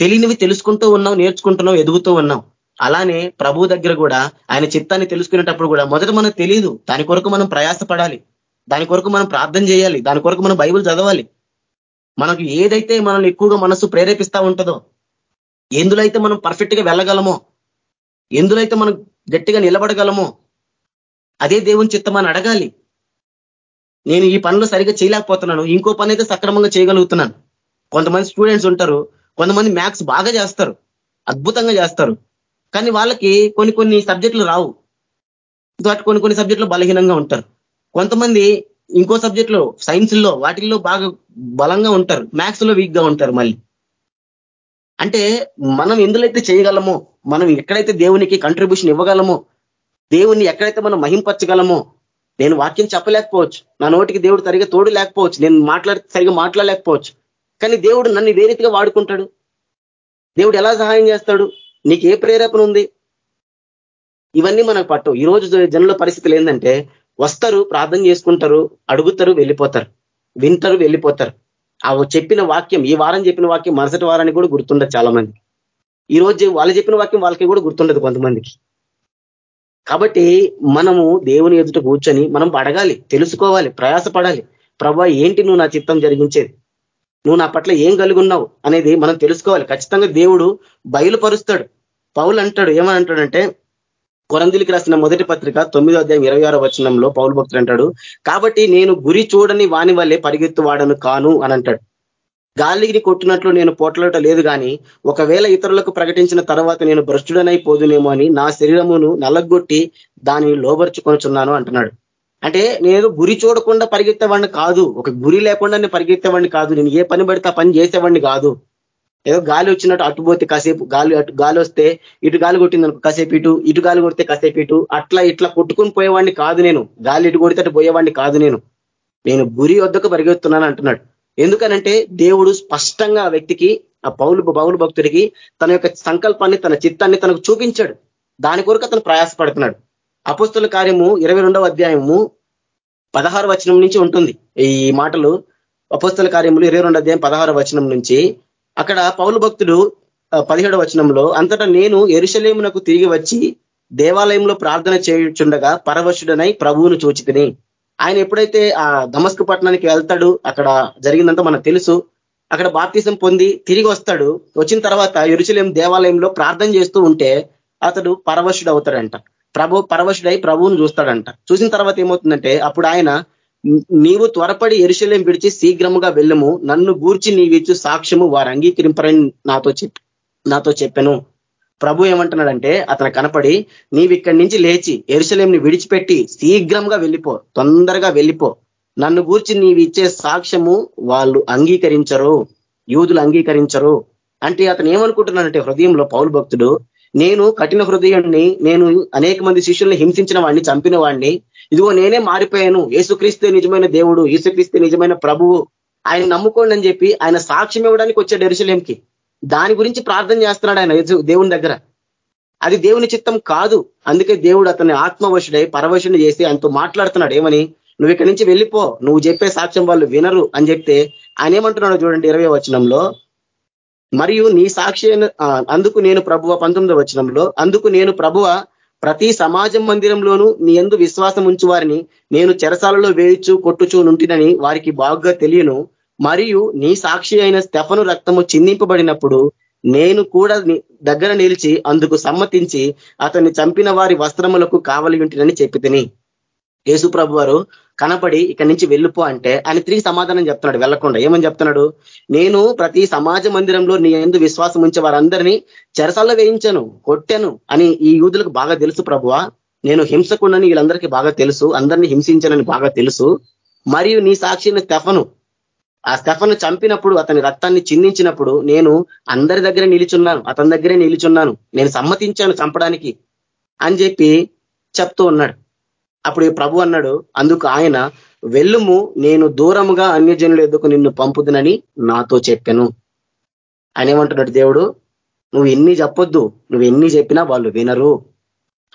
తెలియనివి తెలుసుకుంటూ ఉన్నాం నేర్చుకుంటున్నాం ఎదుగుతూ ఉన్నాం. అలానే ప్రభు దగ్గర కూడా ఆయన చిత్తాన్ని తెలుసుకునేటప్పుడు కూడా మొదట మనకు తెలియదు దాని కొరకు మనం ప్రయాసపడాలి. దాని కొరకు మనం ప్రార్థన చేయాలి. దాని కొరకు మనం బైబుల్ చదవాలి. మనకు ఏదైతే మనల్ని ఎక్కువగా మనసు ప్రేరేపిస్తూ ఉంటుందో ఎందులో అయితే మనం పర్ఫెక్ట్గా వెళ్ళగలమో ఎందులో అయితే మనం గట్టిగా నిలబడగలమో అదే దేవుని చిత్తమని అడగాలి. నేను ఈ పనులు సరిగ్గా చేయలేకపోతున్నాను. ఇంకో పని అయితే సక్రమంగా చేయగలుగుతున్నాను. కొంతమంది స్టూడెంట్స్ ఉంటారు కొంతమంది మ్యాథ్స్ బాగా చేస్తారు అద్భుతంగా చేస్తారు. కానీ వాళ్ళకి కొన్ని కొన్ని సబ్జెక్టులు రావు. కొన్ని కొన్ని సబ్జెక్టులు బలహీనంగా ఉంటారు. కొంతమంది ఇంకో సబ్జెక్టులో సైన్స్లో వాటిల్లో బాగా బలంగా ఉంటారు. మ్యాథ్స్లో వీక్గా ఉంటారు మళ్ళీ. అంటే మనం ఎందులో అయితే చేయగలమో మనం ఎక్కడైతే దేవునికి కంట్రిబ్యూషన్ ఇవ్వగలమో దేవుణ్ణి ఎక్కడైతే మనం మహింపరచగలమో నేను వాక్యం చెప్పలేకపోవచ్చు. నా నోటికి దేవుడు సరిగా తోడు లేకపోవచ్చు. నేను మాట్లాడి సరిగా మాట్లాడలేకపోవచ్చు. కానీ దేవుడు నన్ను ఇదే రీతిగా వాడుకుంటాడు. దేవుడు ఎలా సహాయం చేస్తాడు? నీకు ఏ ప్రేరేపణ ఉంది? ఇవన్నీ మనకు పట్టు ఈరోజు జనుల పరిస్థితులు ఏంటంటే వస్తారు ప్రార్థన చేసుకుంటారు అడుగుతారు వెళ్ళిపోతారు. వింటారు వెళ్ళిపోతారు. ఆ చెప్పిన వాక్యం ఈ వారం చెప్పిన వాక్యం మరుసటి వారానికి కూడా గుర్తుండదు చాలా మంది ఈ రోజు వాళ్ళు చెప్పిన వాక్యం వాళ్ళకి కూడా గుర్తుండదు కొంతమందికి. కాబట్టి మనము దేవుని ఎదుట కూర్చొని మనం అడగాలి తెలుసుకోవాలి ప్రయాసపడాలి. ప్రభా ఏంటి నువ్వు నా చిత్తం జరిగించేది? నువ్వు నా పట్ల ఏం కలుగున్నావు అనేది మనం తెలుసుకోవాలి. ఖచ్చితంగా దేవుడు బయలుపరుస్తాడు. పౌలు అంటాడు ఏమని అంటాడంటే కొరందిలికి రాసిన మొదటి పత్రిక తొమ్మిదో అధ్యాయం ఇరవై ఆరో వచనంలో పౌలు భక్తులు అంటాడు కాబట్టి నేను గురి చూడని వాని వల్లే పరిగెత్తు వాడను కాను అని అంటాడు. గాలిని కొట్టినట్లు నేను పోట్లాట లేదు కానీ ఒకవేళ ఇతరులకు ప్రకటించిన తర్వాత నేను భ్రష్టుడనైపోదునేమో అని నా శరీరమును నల్లగొట్టి దానిని లోబరుచుకొనుచున్నాను అంటున్నాడు. అంటే నేను గురి చూడకుండా పరిగెత్తేవాడిని కాదు. ఒక గురి లేకుండా నేను పరిగెత్తేవాడిని కాదు. నేను ఏ పని పడితే పని చేసేవాడిని కాదు. ఏదో గాలి వచ్చినట్టు అటుపోతే కాసేపు గాలి అటు గాలి వస్తే ఇటు గాలి కొట్టింది అనుకో కాసేపు ఇటు ఇటు గాలి కొడితే కాసేపు ఇటు. అట్లా ఇట్లా కొట్టుకుని పోయేవాడిని కాదు నేను. గాలి ఇటు కొడితే అటు పోయేవాడిని కాదు నేను. నేను గురి వద్దకు పరిగెత్తున్నాను అంటున్నాడు. ఎందుకనంటే దేవుడు స్పష్టంగా ఆ వ్యక్తికి ఆ పౌలు పౌలు భక్తుడికి తన యొక్క సంకల్పాన్ని తన చిత్తాన్ని తనకు చూపించాడు. దాని కొరకు అతను ప్రయాసపడుతున్నాడు. అపుస్తుల కార్యము ఇరవై అధ్యాయము పదహారు వచనం నుంచి ఉంటుంది. ఈ మాటలు అపుస్తుల కార్యములు ఇరవై అధ్యాయం పదహారు వచనం నుంచి. అక్కడ పౌలు భక్తుడు పదిహేడు వచనంలో అంతటా నేను ఎరుశలేమునకు తిరిగి వచ్చి దేవాలయంలో ప్రార్థన చేయుచుండగా పరవశుడనై ప్రభువును చూచితిని. ఆయన ఎప్పుడైతే ఆ దమస్కు పట్టణానికి వెళ్తాడు అక్కడ జరిగిందంతా మనకు తెలుసు. అక్కడ బాప్తీసం పొంది తిరిగి వస్తాడు. వచ్చిన తర్వాత ఎరుచలేం దేవాలయంలో ప్రార్థన చేస్తూ ఉంటే అతడు పరవశుడు అవుతాడంట ప్రభు పరవశుడై ప్రభువును చూస్తాడంట. చూసిన తర్వాత ఏమవుతుందంటే అప్పుడు ఆయన నీవు త్వరపడి ఎరుశలేం విడిచి శీఘ్రముగా వెళ్ళము. నన్ను గూర్చి నీవిచ్చు సాక్ష్యము వారు అంగీకరింపరని నాతో చెప్పి నాతో చెప్పాను. ప్రభు ఏమంటున్నాడంటే అతను కనపడి నీవిక్కడి నుంచి లేచి ఎరుశలేంని విడిచిపెట్టి శీఘ్రంగా వెళ్ళిపో. తొందరగా వెళ్ళిపో. నన్ను గూర్చి నీవు ఇచ్చే సాక్ష్యము వాళ్ళు అంగీకరించరు. యూదులు అంగీకరించరు. అంటే అతను ఏమనుకుంటున్నాడంటే హృదయంలో పౌరు భక్తుడు నేను కఠిన హృదయాన్ని నేను అనేక మంది శిష్యుల్ని హింసించిన వాడిని చంపిన వాడిని ఇదిగో నేనే మారిపోయాను. యేసుక్రీస్తే నిజమైన దేవుడు యేసుక్రీస్తే నిజమైన ప్రభువు. ఆయన నమ్ముకోండి అని చెప్పి ఆయన సాక్ష్యం ఇవ్వడానికి వచ్చాడు ఎరుసలేంకి దాని గురించి ప్రార్థన చేస్తున్నాడు ఆయన దేవుని దగ్గర. అది దేవుని చిత్తం కాదు. అందుకే దేవుడు అతన్ని ఆత్మవశుడై పరవశుని చేసి ఆయనతో మాట్లాడుతున్నాడు. ఏమని? నువ్వు ఇక్కడి నుంచి వెళ్ళిపో. నువ్వు చెప్పే సాక్ష్యం వాళ్ళు వినరు అని చెప్తే ఆయన ఏమంటున్నాడు చూడండి ఇరవై వచనంలో. మరియు నీ సాక్షి అందుకు నేను ప్రభువ పంతొమ్మిదో వచనంలో అందుకు నేను ప్రభువ ప్రతి సమాజం మందిరంలోనూ నీ ఎందు విశ్వాసం ఉంచు వారిని నేను చెరసాలలో వేయిచు కొట్టుచూ నుంటినని వారికి బాగా తెలియను. మరియు నీ సాక్షి అయిన స్టెఫను రక్తము చిందింపబడినప్పుడు నేను కూడా దగ్గర నిలిచి అందుకు సమ్మతించి అతన్ని చంపిన వారి వస్త్రములకు కావలి ఉంటినని చెప్పి తిని యేసు ప్రభు వారు కనపడి ఇక్కడి నుంచి వెళ్ళిపో అంటే ఆయన తిరిగి సమాధానం చెప్తున్నాడు వెళ్ళకుండా. ఏమని చెప్తున్నాడు? నేను ప్రతి సమాజ మందిరంలో నీ ఎందు విశ్వాసం ఉంచే వారందరినీ చెరసల్లో వేయించాను కొట్టాను అని ఈ యూదులకు బాగా తెలుసు ప్రభువ. నేను హింసకుండాని వీళ్ళందరికీ బాగా తెలుసు అందరినీ హింసించనని బాగా తెలుసు. మరియు నీ సాక్షిని స్టెఫను ఆ స్టెఫను చంపినప్పుడు అతని రక్తాన్ని చిందించినప్పుడు నేను అందరి దగ్గర నిలిచున్నాను అతని దగ్గరే నిలిచున్నాను. నేను సమ్మతించాను చంపడానికి అని చెప్పి చెప్తూ ఉన్నాడు. అప్పుడు ప్రభు అన్నాడు అందుకు ఆయన వెళ్ళుము నేను దూరముగా అన్యజనులు ఎదుకు నిన్ను పంపుదునని నాతో చెప్పాను. ఆయన ఏమంటున్నాడు దేవుడు నువ్వు ఎన్ని చెప్పొద్దు నువ్వు ఎన్ని చెప్పినా వాళ్ళు వినరు.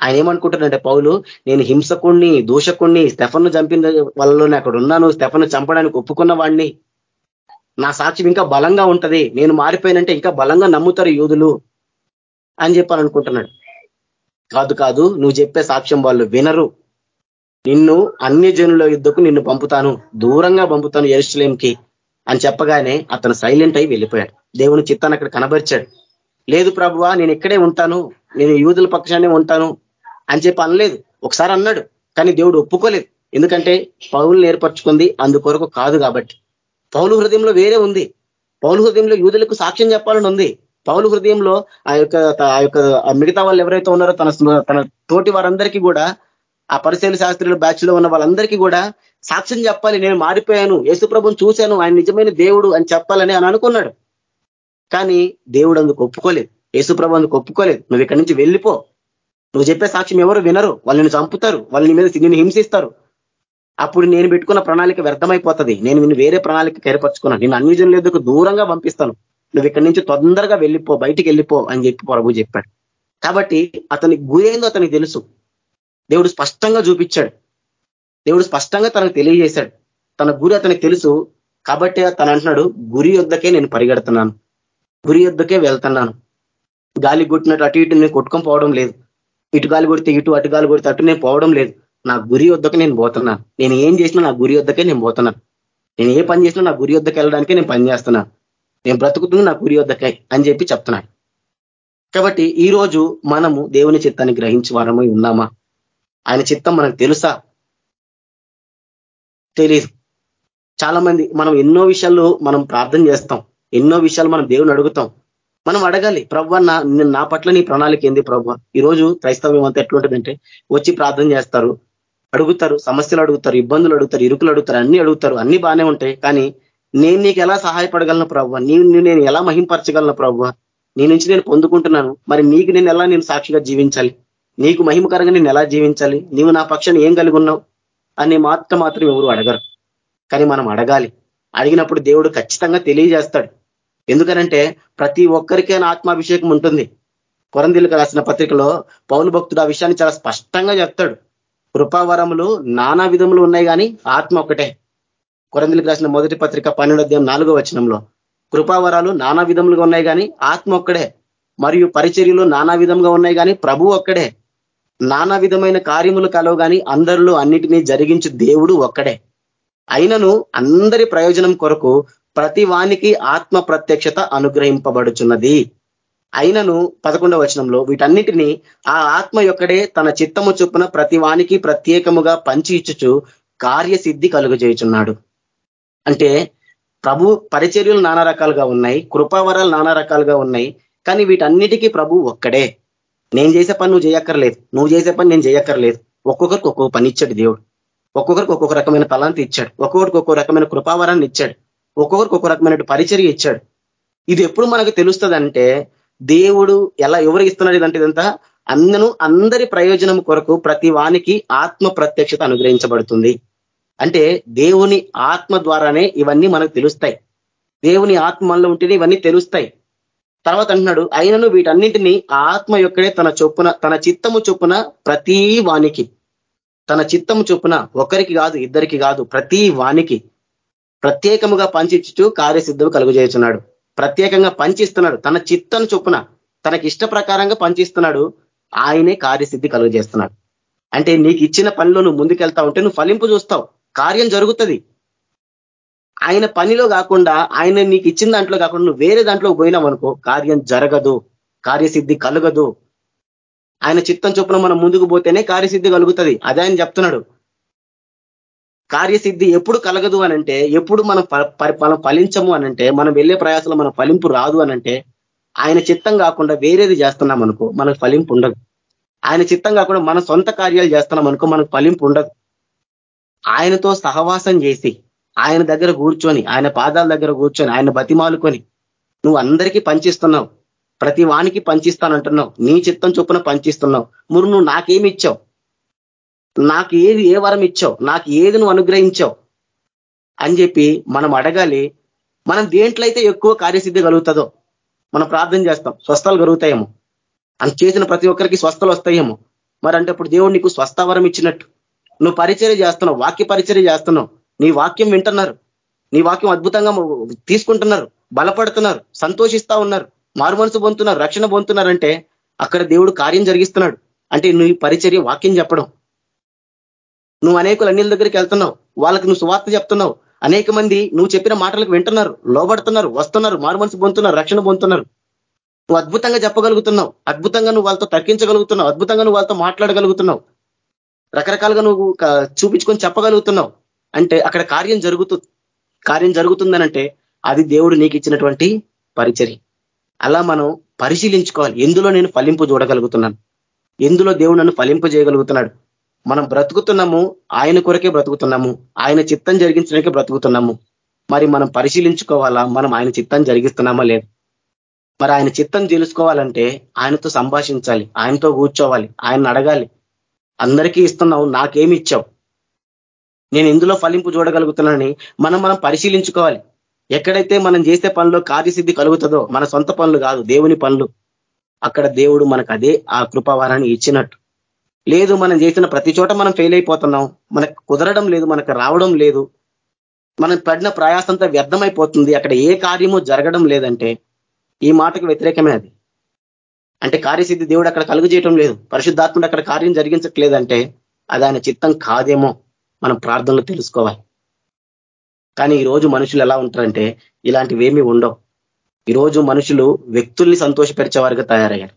ఆయన ఏమనుకుంటాడంటే పౌలు నేను హింసకుణ్ణి దూషకుణ్ణి స్టెఫన్ను చంపిన వాళ్ళలోనే అక్కడ ఉన్నాను స్టెఫన్ను చంపడానికి ఒప్పుకున్న వాడిని నా సాక్ష్యం ఇంకా బలంగా ఉంటది నేను మారిపోయినంటే ఇంకా బలంగా నమ్ముతారు యూదులు. అని చెప్పాలనుకుంటున్నాడు. కాదు కాదు నువ్వు చెప్పే సాక్ష్యం వాళ్ళు వినరు. నిన్ను అన్ని జనుల యుద్ధకు నిన్ను పంపుతాను. దూరంగా పంపుతాను ఎరుసలేంకి అని చెప్పగానే అతను సైలెంట్ అయి వెళ్ళిపోయాడు. దేవుని చిత్తాన్ని అక్కడ కనబరిచాడు. లేదు ప్రభువా నేను ఇక్కడే ఉంటాను. నేను యూదుల పక్షాన్ని ఉంటాను అని చెప్పి అనలేదు. ఒకసారి అన్నాడు కానీ దేవుడు ఒప్పుకోలేదు. ఎందుకంటే పౌలు ఏర్పరచుకుంది అందుకొరకు కాదు కాబట్టి. పౌలు హృదయంలో వేరే ఉంది. పౌలు హృదయంలో యూదులకు సాక్ష్యం చెప్పాలని ఉంది. పౌలు హృదయంలో ఆ యొక్క ఆ యొక్క మిగతా వాళ్ళు ఎవరైతే ఉన్నారో తన తన తోటి వారందరికీ కూడా ఆ పరిశీలన శాస్త్రుల బ్యాచ్లో ఉన్న వాళ్ళందరికీ కూడా సాక్ష్యం చెప్పాలి నేను మారిపోయాను యేసుప్రభుని చూశాను ఆయన నిజమైన దేవుడు అని చెప్పాలని అని అనుకున్నాడు. కానీ దేవుడు అందుకు ఒప్పుకోలేదు యేసుప్రభు అందుకు ఒప్పుకోలేదు. నువ్వు ఇక్కడి నుంచి వెళ్ళిపో. నువ్వు చెప్పే సాక్ష్యం ఎవరు వినరు. వాళ్ళని చంపుతారు. వాళ్ళని మీద నిన్ను హింసిస్తారు. అప్పుడు నేను పెట్టుకున్న ప్రణాళిక వ్యర్థమైపోతుంది. నేను నిన్ను వేరే ప్రణాళిక కేరపరుచుకున్నాను నేను అన్ని జనుల దూరంగా పంపిస్తాను. నువ్వు ఇక్కడి నుంచి తొందరగా వెళ్ళిపో బయటికి వెళ్ళిపో అని చెప్పి ప్రభు చెప్పాడు. కాబట్టి అతని గురేందో అతనికి తెలుసు. దేవుడు స్పష్టంగా చూపించాడు. దేవుడు స్పష్టంగా తనకు తెలియజేశాడు. తన గురి అతనికి తెలుసు. కాబట్టి తను అంటున్నాడు గురి యొద్దకే నేను పరిగెడుతున్నాను. గురి యొద్దకే వెళ్తున్నాను. గాలి కొట్టినట్టు అటు ఇటు నేను కొట్టుకొని పోవడం లేదు. ఇటు గాలి కొడితే ఇటు అటు గాలి కొడితే అటు నేను పోవడం లేదు. నా గురి వద్దకు నేను పోతున్నాను. నేను ఏం చేసినా నా గురి వద్దకే నేను పోతున్నాను. నేను ఏ పని చేసినా నా గురి వద్దకు వెళ్ళడానికే నేను పని చేస్తున్నాను. నేను బ్రతుకుతుంది నా గురి వద్దకే అని చెప్పి చెప్తున్నాడు. కాబట్టి ఈ రోజు మనము దేవుని చిత్తాన్ని గ్రహించి వారమై ఉన్నామా? ఆయన చిత్తం మనకు తెలుసా? తెలీదు. చాలా మంది మనం ఎన్నో విషయాలు మనం ప్రార్థన చేస్తాం. ఎన్నో విషయాలు మనం దేవుని అడుగుతాం. మనం అడగాలి ప్రభు నా నా పట్ల నీ ప్రణాళిక ఏంది ప్రభు? ఈ రోజు క్రైస్తవ్యం అంతా ఎట్లుంటుందంటే వచ్చి ప్రార్థన చేస్తారు. అడుగుతారు సమస్యలు అడుగుతారు ఇబ్బందులు అడుగుతారు ఇరుకులు అడుగుతారు అన్ని అడుగుతారు. అన్ని బాగానే ఉంటాయి. కానీ నేను నీకు ఎలా సహాయపడగలను ప్రభు? నీ నేను ఎలా మహింపరచగలను ప్రభు? నీ నుంచి నేను పొందుకుంటున్నాను. మరి నీకు నేను ఎలా నేను సాక్షిగా జీవించాలి? నీకు మహిమకరంగా నేను ఎలా జీవించాలి? నీవు నా పక్షాన్ని ఏం కలిగి ఉన్నావు? అని మాత్రం మాత్రం ఎవరు అడగరు. కానీ మనం అడగాలి. అడిగినప్పుడు దేవుడు ఖచ్చితంగా తెలియజేస్తాడు. ఎందుకనంటే ప్రతి ఒక్కరికైనా ఆత్మాభిషేకం ఉంటుంది. కొరందీలకు రాసిన పత్రికలో పౌలు భక్తుడు ఆ విషయాన్ని చాలా స్పష్టంగా చెప్తాడు. కృపావరములు నానా విధములు ఉన్నాయి కానీ ఆత్మ ఒకటే కొరందీలకు రాసిన మొదటి పత్రిక పన్నెండు అధ్యాయం నాలుగో వచనంలో కృపావరాలు నానా విధములుగా ఉన్నాయి కానీ ఆత్మ ఒక్కడే. మరియు పరిచర్యలు నానా విధంగా ఉన్నాయి కానీ ప్రభు ఒక్కడే. నానా విధమైన కార్యములు కలవు కానీ అందరిలో అన్నిటినీ జరిగించు దేవుడు ఒక్కడే. అయినను అందరి ప్రయోజనం కొరకు ప్రతి వానికి ఆత్మ ప్రత్యక్షత అనుగ్రహింపబడుచున్నది. అయినను పదకొండవ వచనంలో వీటన్నిటినీ ఆ ఆత్మ యొక్కడే తన చిత్తము చొప్పున ప్రతి వానికి ప్రత్యేకముగా పంచి ఇచ్చుచు కార్యసిద్ధి కలుగజేయుచున్నాడు. అంటే ప్రభు పరిచర్యలు నానా రకాలుగా ఉన్నాయి కృపావరాలు నానా రకాలుగా ఉన్నాయి కానీ వీటన్నిటికీ ప్రభు ఒక్కడే. నేను చేసే పని నువ్వు చేయక్కర్లేదు. నువ్వు చేసే పని నేను చేయక్కర్లేదు. ఒక్కొక్కరికి ఒక్కొక్క పని ఇచ్చాడు దేవుడు. ఒక్కొక్కరికి ఒక్కొక్క రకమైన తలాంతి ఇచ్చాడు. ఒక్కొక్కరికి ఒక్కొక్క రకమైన కృపావరాన్ని ఇచ్చాడు. ఒక్కొక్కరికి ఒక్కొక్క రకమైన పరిచర్య ఇచ్చాడు. ఇది ఎప్పుడు మనకు తెలుస్తుంది దేవుడు ఎలా ఎవరికి ఇస్తున్నాడు ఇదంటే ఇదంతా? అందను అందరి ప్రయోజనం కొరకు ప్రతి వానికి ఆత్మ ప్రత్యక్షత అనుగ్రహించబడుతుంది. అంటే దేవుని ఆత్మ ద్వారానే ఇవన్నీ మనకు తెలుస్తాయి. దేవుని ఆత్మల్లో ఉంటేనే ఇవన్నీ తెలుస్తాయి. తర్వాత అంటున్నాడు అయినను వీటన్నింటినీ ఆత్మ యొక్కడే తన చొప్పున తన చిత్తము చొప్పున ప్రతి వానికి. తన చిత్తము చొప్పున ఒకరికి కాదు ఇద్దరికి కాదు ప్రతి వానికి ప్రత్యేకముగా పంచిచ్చు కార్యసిద్ధం కలుగజేస్తున్నాడు. ప్రత్యేకంగా పంచిస్తున్నాడు తన చిత్తను చొప్పున తనకి ఇష్ట ప్రకారంగా పంచిస్తున్నాడు ఆయనే కార్యసిద్ధి కలుగజేస్తున్నాడు. అంటే నీకు ఇచ్చిన పనిలో నువ్వు ముందుకెళ్తా ఉంటే నువ్వు ఫలింపు చూస్తావు కార్యం జరుగుతుంది. ఆయన పనిలో కాకుండా ఆయన నీకు ఇచ్చిన దాంట్లో కాకుండా నువ్వు వేరే దాంట్లో పోయినావు అనుకో కార్యం జరగదు కార్యసిద్ధి కలగదు. ఆయన చిత్తం చొప్పున మనం ముందుకు పోతేనే కార్యసిద్ధి కలుగుతుంది. అదే ఆయన చెప్తున్నాడు. కార్యసిద్ధి ఎప్పుడు కలగదు అనంటే ఎప్పుడు మనం మనం ఫలించము అనంటే మనం వెళ్ళే ప్రయాసంలో మన ఫలింపు రాదు అనంటే ఆయన చిత్తం కాకుండా వేరేది చేస్తున్నాం అనుకో మనకు ఫలింపు ఉండదు. ఆయన చిత్తం కాకుండా మన సొంత కార్యాలు చేస్తున్నాం అనుకో మనకు ఫలింపు ఉండదు. ఆయనతో సహవాసం చేసి ఆయన దగ్గర కూర్చొని ఆయన పాదాల దగ్గర కూర్చొని ఆయన బతిమాలుకొని నువ్వు అందరికీ పంచిస్తున్నావు. ప్రతి వానికి పంచిస్తానంటున్నావు. నీ చిత్తం చొప్పున పంచిస్తున్నావు. మురు నువ్వు నాకేమి ఇచ్చావు? నాకు ఏది ఏ వరం ఇచ్చావు? నాకు ఏది నువ్వు అనుగ్రహించావు? అని చెప్పి మనం అడగాలి మనం దేంట్లో అయితే ఎక్కువ కార్యసిద్ధి కలుగుతుందో మనం ప్రార్థన చేస్తాం. స్వస్థలు కలుగుతాయేమో. అని చేసిన ప్రతి ఒక్కరికి స్వస్థలు వస్తాయేమో. మరి అంటే ఇప్పుడు దేవుడు నీకు స్వస్థవరం ఇచ్చినట్టు. నువ్వు పరిచయం చేస్తున్నావు వాక్య పరిచయం చేస్తున్నావు. నీ వాక్యం వింటున్నారు. నీ వాక్యం అద్భుతంగా తీసుకుంటున్నారు. బలపడుతున్నారు. సంతోషిస్తా ఉన్నారు. మారు మనసు పొందుతున్నారు. రక్షణ పొందుతున్నారంటే అక్కడ దేవుడు కార్యం జరిగిస్తున్నాడు. అంటే నువ్వు పరిచర్య వాక్యం చెప్పడం. నువ్వు అనేకులు అన్నిల దగ్గరికి వెళ్తున్నావు. వాళ్ళకి నువ్వు సువార్త చెప్తున్నావు. అనేక మంది నువ్వు చెప్పిన మాటలకు వింటున్నారు. లోబడుతున్నారు. వస్తున్నారు. మారు మనసు పొందుతున్నారు. రక్షణ పొందుతున్నారు. నువ్వు అద్భుతంగా చెప్పగలుగుతున్నావు. అద్భుతంగా నువ్వు వాళ్ళతో తగ్గించగలుగుతున్నావు అద్భుతంగా నువ్వు వాళ్ళతో మాట్లాడగలుగుతున్నావు. రకరకాలుగా నువ్వు చూపించుకొని చెప్పగలుగుతున్నావు. అంటే అక్కడ కార్యం జరుగుతుంది కార్యం జరుగుతుందనంటే అది దేవుడు నీకు ఇచ్చినటువంటి పరిచర్య. అలా మనం పరిశీలించుకోవాలి. ఎందులో నేను ఫలింపు చూడగలుగుతున్నాను? ఎందులో దేవుడు నన్ను ఫలింపు చేయగలుగుతున్నాడు? మనం బ్రతుకుతున్నాము ఆయన కొరకే బ్రతుకుతున్నాము ఆయన చిత్తం జరిగించడానికే బ్రతుకుతున్నాము. మరి మనం పరిశీలించుకోవాలా? మనం ఆయన చిత్తం జరిగిస్తున్నామా లేదు? మరి ఆయన చిత్తం తెలుసుకోవాలంటే ఆయనతో సంభాషించాలి ఆయనతో కూర్చోవాలి ఆయన అడగాలి. అందరికీ ఇస్తున్నావు నాకేమి ఇచ్చావు? నేను ఎందులో ఫలింపు చూడగలుగుతున్నానని మనం మనం పరిశీలించుకోవాలి. ఎక్కడైతే మనం చేసే పనులు కార్యసిద్ధి కలుగుతుందో మన సొంత పనులు కాదు దేవుని పనులు. అక్కడ దేవుడు మనకు అదే ఆ కృపావారాన్ని ఇచ్చినట్టు. లేదు మనం చేసిన ప్రతి చోట మనం ఫెయిల్ అయిపోతున్నాం. మనకు కుదరడం లేదు మనకు రావడం లేదు. మనం పడిన ప్రయాసంతా వ్యర్థమైపోతుంది. అక్కడ ఏ కార్యము జరగడం లేదంటే ఈ మాటకు వ్యతిరేకమే అది. అంటే కార్యసిద్ధి దేవుడు అక్కడ కలుగు చేయటం లేదు. పరిశుద్ధాత్ముడు అక్కడ కార్యం జరిగించట్లేదంటే అది ఆయన చిత్తం కాదేమో. మనం ప్రార్థనలు తెలుసుకోవాలి. కానీ ఈరోజు మనుషులు ఎలా ఉంటారంటే ఇలాంటివేమీ ఉండవు. ఈరోజు మనుషులు వ్యక్తుల్ని సంతోషపరిచేవారుగా తయారయ్యారు.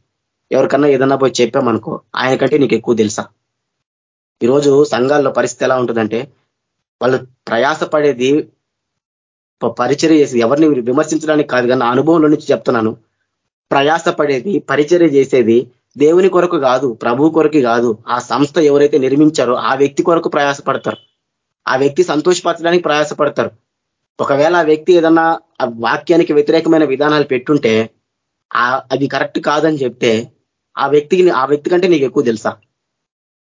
ఎవరికన్నా ఏదన్నా పోయి చెప్పామనుకో ఆయన కంటే నీకు ఎక్కువ తెలుసా ఈరోజు సంఘాల్లో పరిస్థితి ఎలా ఉంటుందంటే వాళ్ళు ప్రయాస పడేది పరిచర్య ఎవరిని విమర్శించడానికి కాదు కానీ అనుభవంలో నుంచి చెప్తున్నాను. ప్రయాసపడేది పరిచర్య చేసేది దేవుని కొరకు కాదు ప్రభు కొరకు కాదు ఆ సంస్థ ఎవరైతే నిర్మించారో ఆ వ్యక్తి కొరకు ప్రయాసపడతారు. ఆ వ్యక్తి సంతోషపరచడానికి ప్రయాసపడతారు. ఒకవేళ ఆ వ్యక్తి ఏదన్నా వాక్యానికి వ్యతిరేకమైన విధానాలు పెట్టుంటే అది కరెక్ట్ కాదని చెప్తే ఆ వ్యక్తికి ఆ వ్యక్తి కంటే నీకు ఎక్కువ తెలుసా?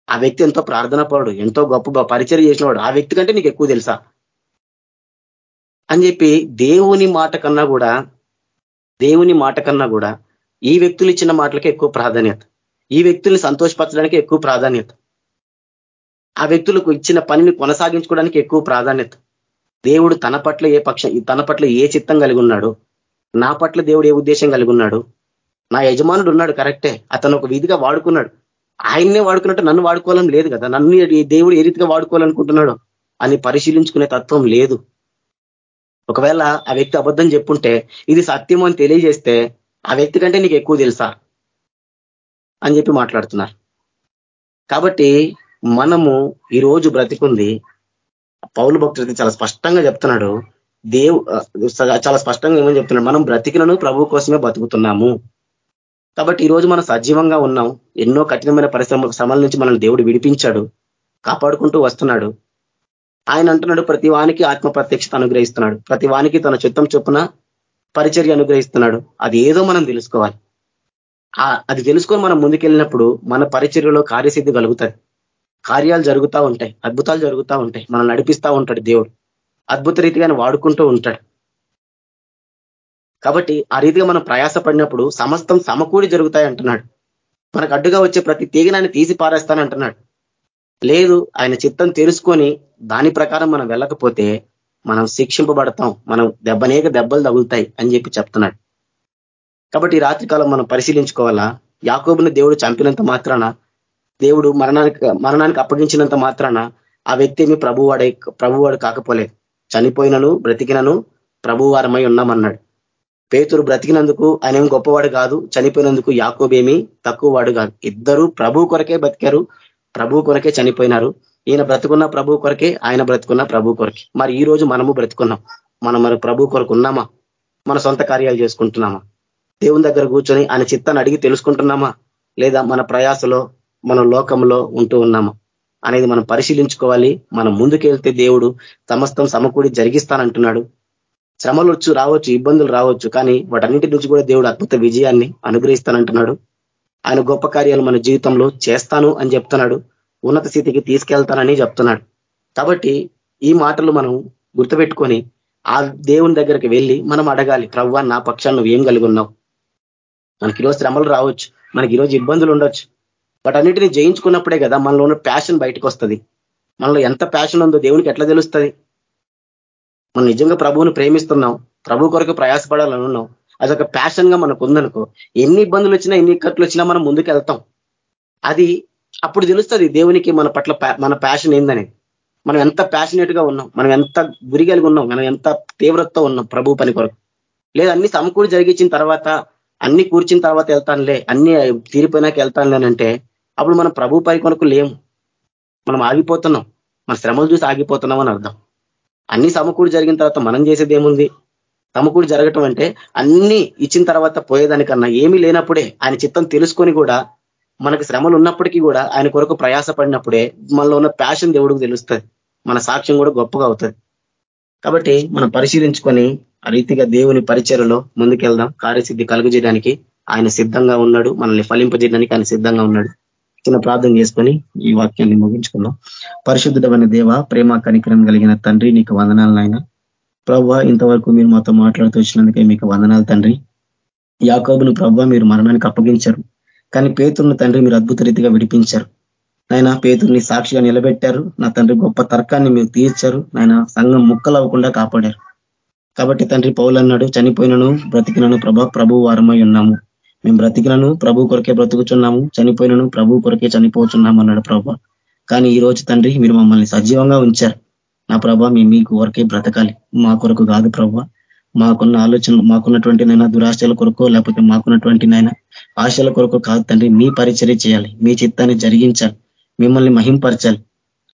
ఆ వ్యక్తి ఎంతో ప్రార్థన పడు ఎంతో గొప్ప పరిచయం చేసినవాడు ఆ వ్యక్తి కంటే నీకు ఎక్కువ తెలుసా? అని చెప్పి దేవుని మాట కన్నా కూడా దేవుని మాట కన్నా కూడా ఈ వ్యక్తులు ఇచ్చిన మాటలకి ఎక్కువ ప్రాధాన్యత. ఈ వ్యక్తుల్ని సంతోషపరచడానికి ఎక్కువ ప్రాధాన్యత. ఆ వ్యక్తులకు ఇచ్చిన పనిని కొనసాగించుకోవడానికి ఎక్కువ ప్రాధాన్యత. దేవుడు తన పట్ల ఏ పక్ష తన పట్ల ఏ చిత్తం కలిగి ఉన్నాడు నా పట్ల దేవుడు ఏ ఉద్దేశం కలిగి ఉన్నాడు నా యజమానుడు ఉన్నాడు కరెక్టే అతను ఒక విధిగా వాడుకున్నాడు. ఆయన్నే వాడుకున్నట్టు నన్ను వాడుకోవాలని లేదు కదా నన్ను దేవుడు ఏ రీతిగా వాడుకోవాలనుకుంటున్నాడు అని పరిశీలించుకునే తత్వం లేదు. ఒకవేళ ఆ వ్యక్తి అబద్ధం చెప్పుంటే ఇది సత్యం అని తెలియజేస్తే ఆ వ్యక్తి కంటే నీకు ఎక్కువ తెలుసా? అని చెప్పి మాట్లాడుతున్నారు. కాబట్టి మనము ఈరోజు బ్రతికుంది పౌలు భక్తుడికి చాలా స్పష్టంగా చెప్తున్నాడు దేవు చాలా స్పష్టంగా ఏమని చెప్తున్నాడు మనం బ్రతికినను ప్రభు కోసమే బతుకుతున్నాము. కాబట్టి ఈరోజు మనం సజీవంగా ఉన్నాం. ఎన్నో కఠినమైన పరిశ్రమ శ్రమల నుంచి మనల్ని దేవుడు విడిపించాడు కాపాడుకుంటూ వస్తున్నాడు. ఆయన అంటున్నాడు ప్రతి వానికి ఆత్మ ప్రత్యక్షత అనుగ్రహిస్తున్నాడు. ప్రతి వానికి తన చిత్తం చొప్పున పరిచర్య అనుగ్రహిస్తున్నాడు. అది ఏదో మనం తెలుసుకోవాలి. అది తెలుసుకొని మనం ముందుకెళ్ళినప్పుడు మన పరిచర్యలో కార్యసిద్ధి కలుగుతుంది. కార్యాలు జరుగుతూ ఉంటాయి. అద్భుతాలు జరుగుతూ ఉంటాయి. మనం నడిపిస్తూ ఉంటాడు దేవుడు. అద్భుత రీతిగా వాడుకుంటూ ఉంటాడు. కాబట్టి ఆ రీతిగా మనం ప్రయాసపడినప్పుడు సమస్తం సమకూడి జరుగుతాయి అంటున్నాడు. మనకు అడ్డుగా వచ్చే ప్రతి తీగనాన్ని తీసి పారేస్తానంటున్నాడు లేదు ఆయన చిత్తం తెలుసుకొని దాని ప్రకారం మనం వెళ్ళకపోతే మనం శిక్షింపబడతాం. మనం దెబ్బనేక దెబ్బలు తగులుతాయి అని చెప్పి చెప్తున్నాడు. కాబట్టి రాత్రికాలం మనం పరిశీలించుకోవాలా? యాకోబుని దేవుడు చంపినంత మాత్రాన? దేవుడు మరణానికి మరణానికి అప్పగించినంత మాత్రాన ఆ వ్యక్తి ఏమి ప్రభువాడే ప్రభువాడు కాకపోలేదు. చనిపోయినను బ్రతికినను ప్రభువారమై ఉన్నామన్నాడు. పేతురు బ్రతికినందుకు ఆయన ఏం గొప్పవాడు కాదు. చనిపోయినందుకు యాకోబేమి తక్కువ వాడు కాదు. ఇద్దరు ప్రభు కొరకే బతికారు ప్రభు కొరకే చనిపోయినారు. ఈయన బ్రతుకున్న ప్రభు కొరకే ఆయన బ్రతుకున్న ప్రభు కొరకే. మరి ఈ రోజు మనము బ్రతుకున్నాం. మనం మరి ప్రభు కొరకు ఉన్నామా? మన సొంత కార్యాలు చేసుకుంటున్నామా? దేవుని దగ్గర కూర్చొని ఆయన చిత్తాన్ని అడిగి తెలుసుకుంటున్నామా? లేదా మన ప్రయాసలో మన లోకంలో ఉంటూ ఉన్నామా? అనేది మనం పరిశీలించుకోవాలి. మనం ముందుకెళ్తే దేవుడు సమస్తం సమకూడి జరిగిస్తానంటున్నాడు. శ్రమలు వచ్చు రావచ్చు ఇబ్బందులు రావచ్చు కానీ వాటన్నిటి నుంచి కూడా దేవుడు అద్భుత విజయాన్ని అనుగ్రహిస్తానంటున్నాడు. ఆయన గొప్ప కార్యాలు మన జీవితంలో చేస్తాను అని చెప్తున్నాడు. ఉన్నత స్థితికి తీసుకెళ్తానని చెప్తున్నాడు. కాబట్టి ఈ మాటలు మనం గుర్తుపెట్టుకొని ఆ దేవుని దగ్గరికి వెళ్ళి మనం అడగాలి ప్రవ్వా నా పక్షాన్ని నువ్వు ఏం కలిగి ఉన్నావు? మనకి ఈరోజు శ్రమలు రావచ్చు మనకి ఈరోజు ఇబ్బందులు ఉండొచ్చు. వాటన్నిటిని జయించుకున్నప్పుడే కదా మనలో ఉన్న ప్యాషన్ బయటకు వస్తుంది మనలో ఎంత ప్యాషన్ ఉందో దేవునికి ఎట్లా తెలుస్తుంది? మనం నిజంగా ప్రభువుని ప్రేమిస్తున్నాం ప్రభు కొరకు ప్రయాసపడాలని ఉన్నాం. అదొక ప్యాషన్గా మనకు ఉందనుకో ఎన్ని ఇబ్బందులు వచ్చినా ఎన్ని ఇక్కట్లు వచ్చినా మనం ముందుకు వెళ్తాం అది అప్పుడు తెలుస్తుంది దేవునికి మన పట్ల మన ప్యాషన్ ఏందని మనం ఎంత ప్యాషనేట్గా ఉన్నాం మనం ఎంత గురి కలిగి ఉన్నాం మనం ఎంత తీవ్రతతో ఉన్నాం ప్రభు పని కొరకు. లేదు అన్ని సమకూడి జరిగించిన తర్వాత అన్ని కూర్చిన తర్వాత వెళ్తానులే అన్ని తీరిపోయినాక వెళ్తానులేనంటే అప్పుడు మనం ప్రభు పని కొరకు లేము. మనం ఆగిపోతున్నాం. మన శ్రమలు చూసి ఆగిపోతున్నాం అని అర్థం. అన్ని సమకూడి జరిగిన తర్వాత మనం చేసేది ఏముంది? సమకూడి జరగటం అంటే అన్ని ఇచ్చిన తర్వాత పోయేదానికన్నా ఏమీ లేనప్పుడే ఆయన చిత్తం తెలుసుకొని కూడా మనకి శ్రమలు ఉన్నప్పటికీ కూడా ఆయన కొరకు ప్రయాస పడినప్పుడే మనలో ఉన్న ప్యాషన్ దేవుడికి తెలుస్తుంది. మన సాక్ష్యం కూడా గొప్పగా అవుతుంది. కాబట్టి మనం పరిశీలించుకొని ఆ రీతిగా దేవుని పరిచయలో ముందుకెళ్దాం. కార్యసిద్ధి కలుగజేయడానికి ఆయన సిద్ధంగా ఉన్నాడు. మనల్ని ఫలింపజేయడానికి ఆయన సిద్ధంగా ఉన్నాడు. చిన్న ప్రార్థన చేసుకొని ఈ వాక్యాన్ని ముగించుకుందాం. పరిశుద్ధమైన దేవ ప్రేమ కనికరం కలిగిన తండ్రి నీకు వందనాలు ఆయన ప్రభావ ఇంతవరకు మీరు మాతో మాట్లాడుతూ వచ్చినందుకే మీకు వందనాలు తండ్రి. యాకోబును ప్రభావ మీరు మరణానికి అప్పగించారు. కానీ పేతుర్ని తండ్రి మీరు అద్భుత రీతిగా విడిపించారు. నాయన పేతుర్ని సాక్షిగా నిలబెట్టారు. నా తండ్రి గొప్ప తర్కాన్ని మీరు తీర్చారు. నాయన సంఘం ముక్కలు అవ్వకుండా కాపాడారు. కాబట్టి తండ్రి పౌలు అన్నాడు చనిపోయినను బ్రతికినను ప్రభా ప్రభు వారమై ఉన్నాము. మేము బ్రతికినను ప్రభు కొరకే బ్రతుకుచున్నాము. చనిపోయినను ప్రభు కొరకే చనిపోతున్నాము అన్నాడు ప్రభా. కానీ ఈ రోజు తండ్రి మీరు మమ్మల్ని సజీవంగా ఉంచారు. నా ప్రభా మేము మీకు వరకే బ్రతకాలి. మా కొరకు కాదు ప్రభా. మాకున్న ఆలోచనలు మాకున్నటువంటి నైనా దురాశల కొరకు లేకపోతే మాకున్నటువంటి నైనా ఆశల కొరకు కాదు తండ్రి మీ పరిచర్య చేయాలి. మీ చిత్తాన్ని జరిగించాలి. మిమ్మల్ని మహింపరచాలి.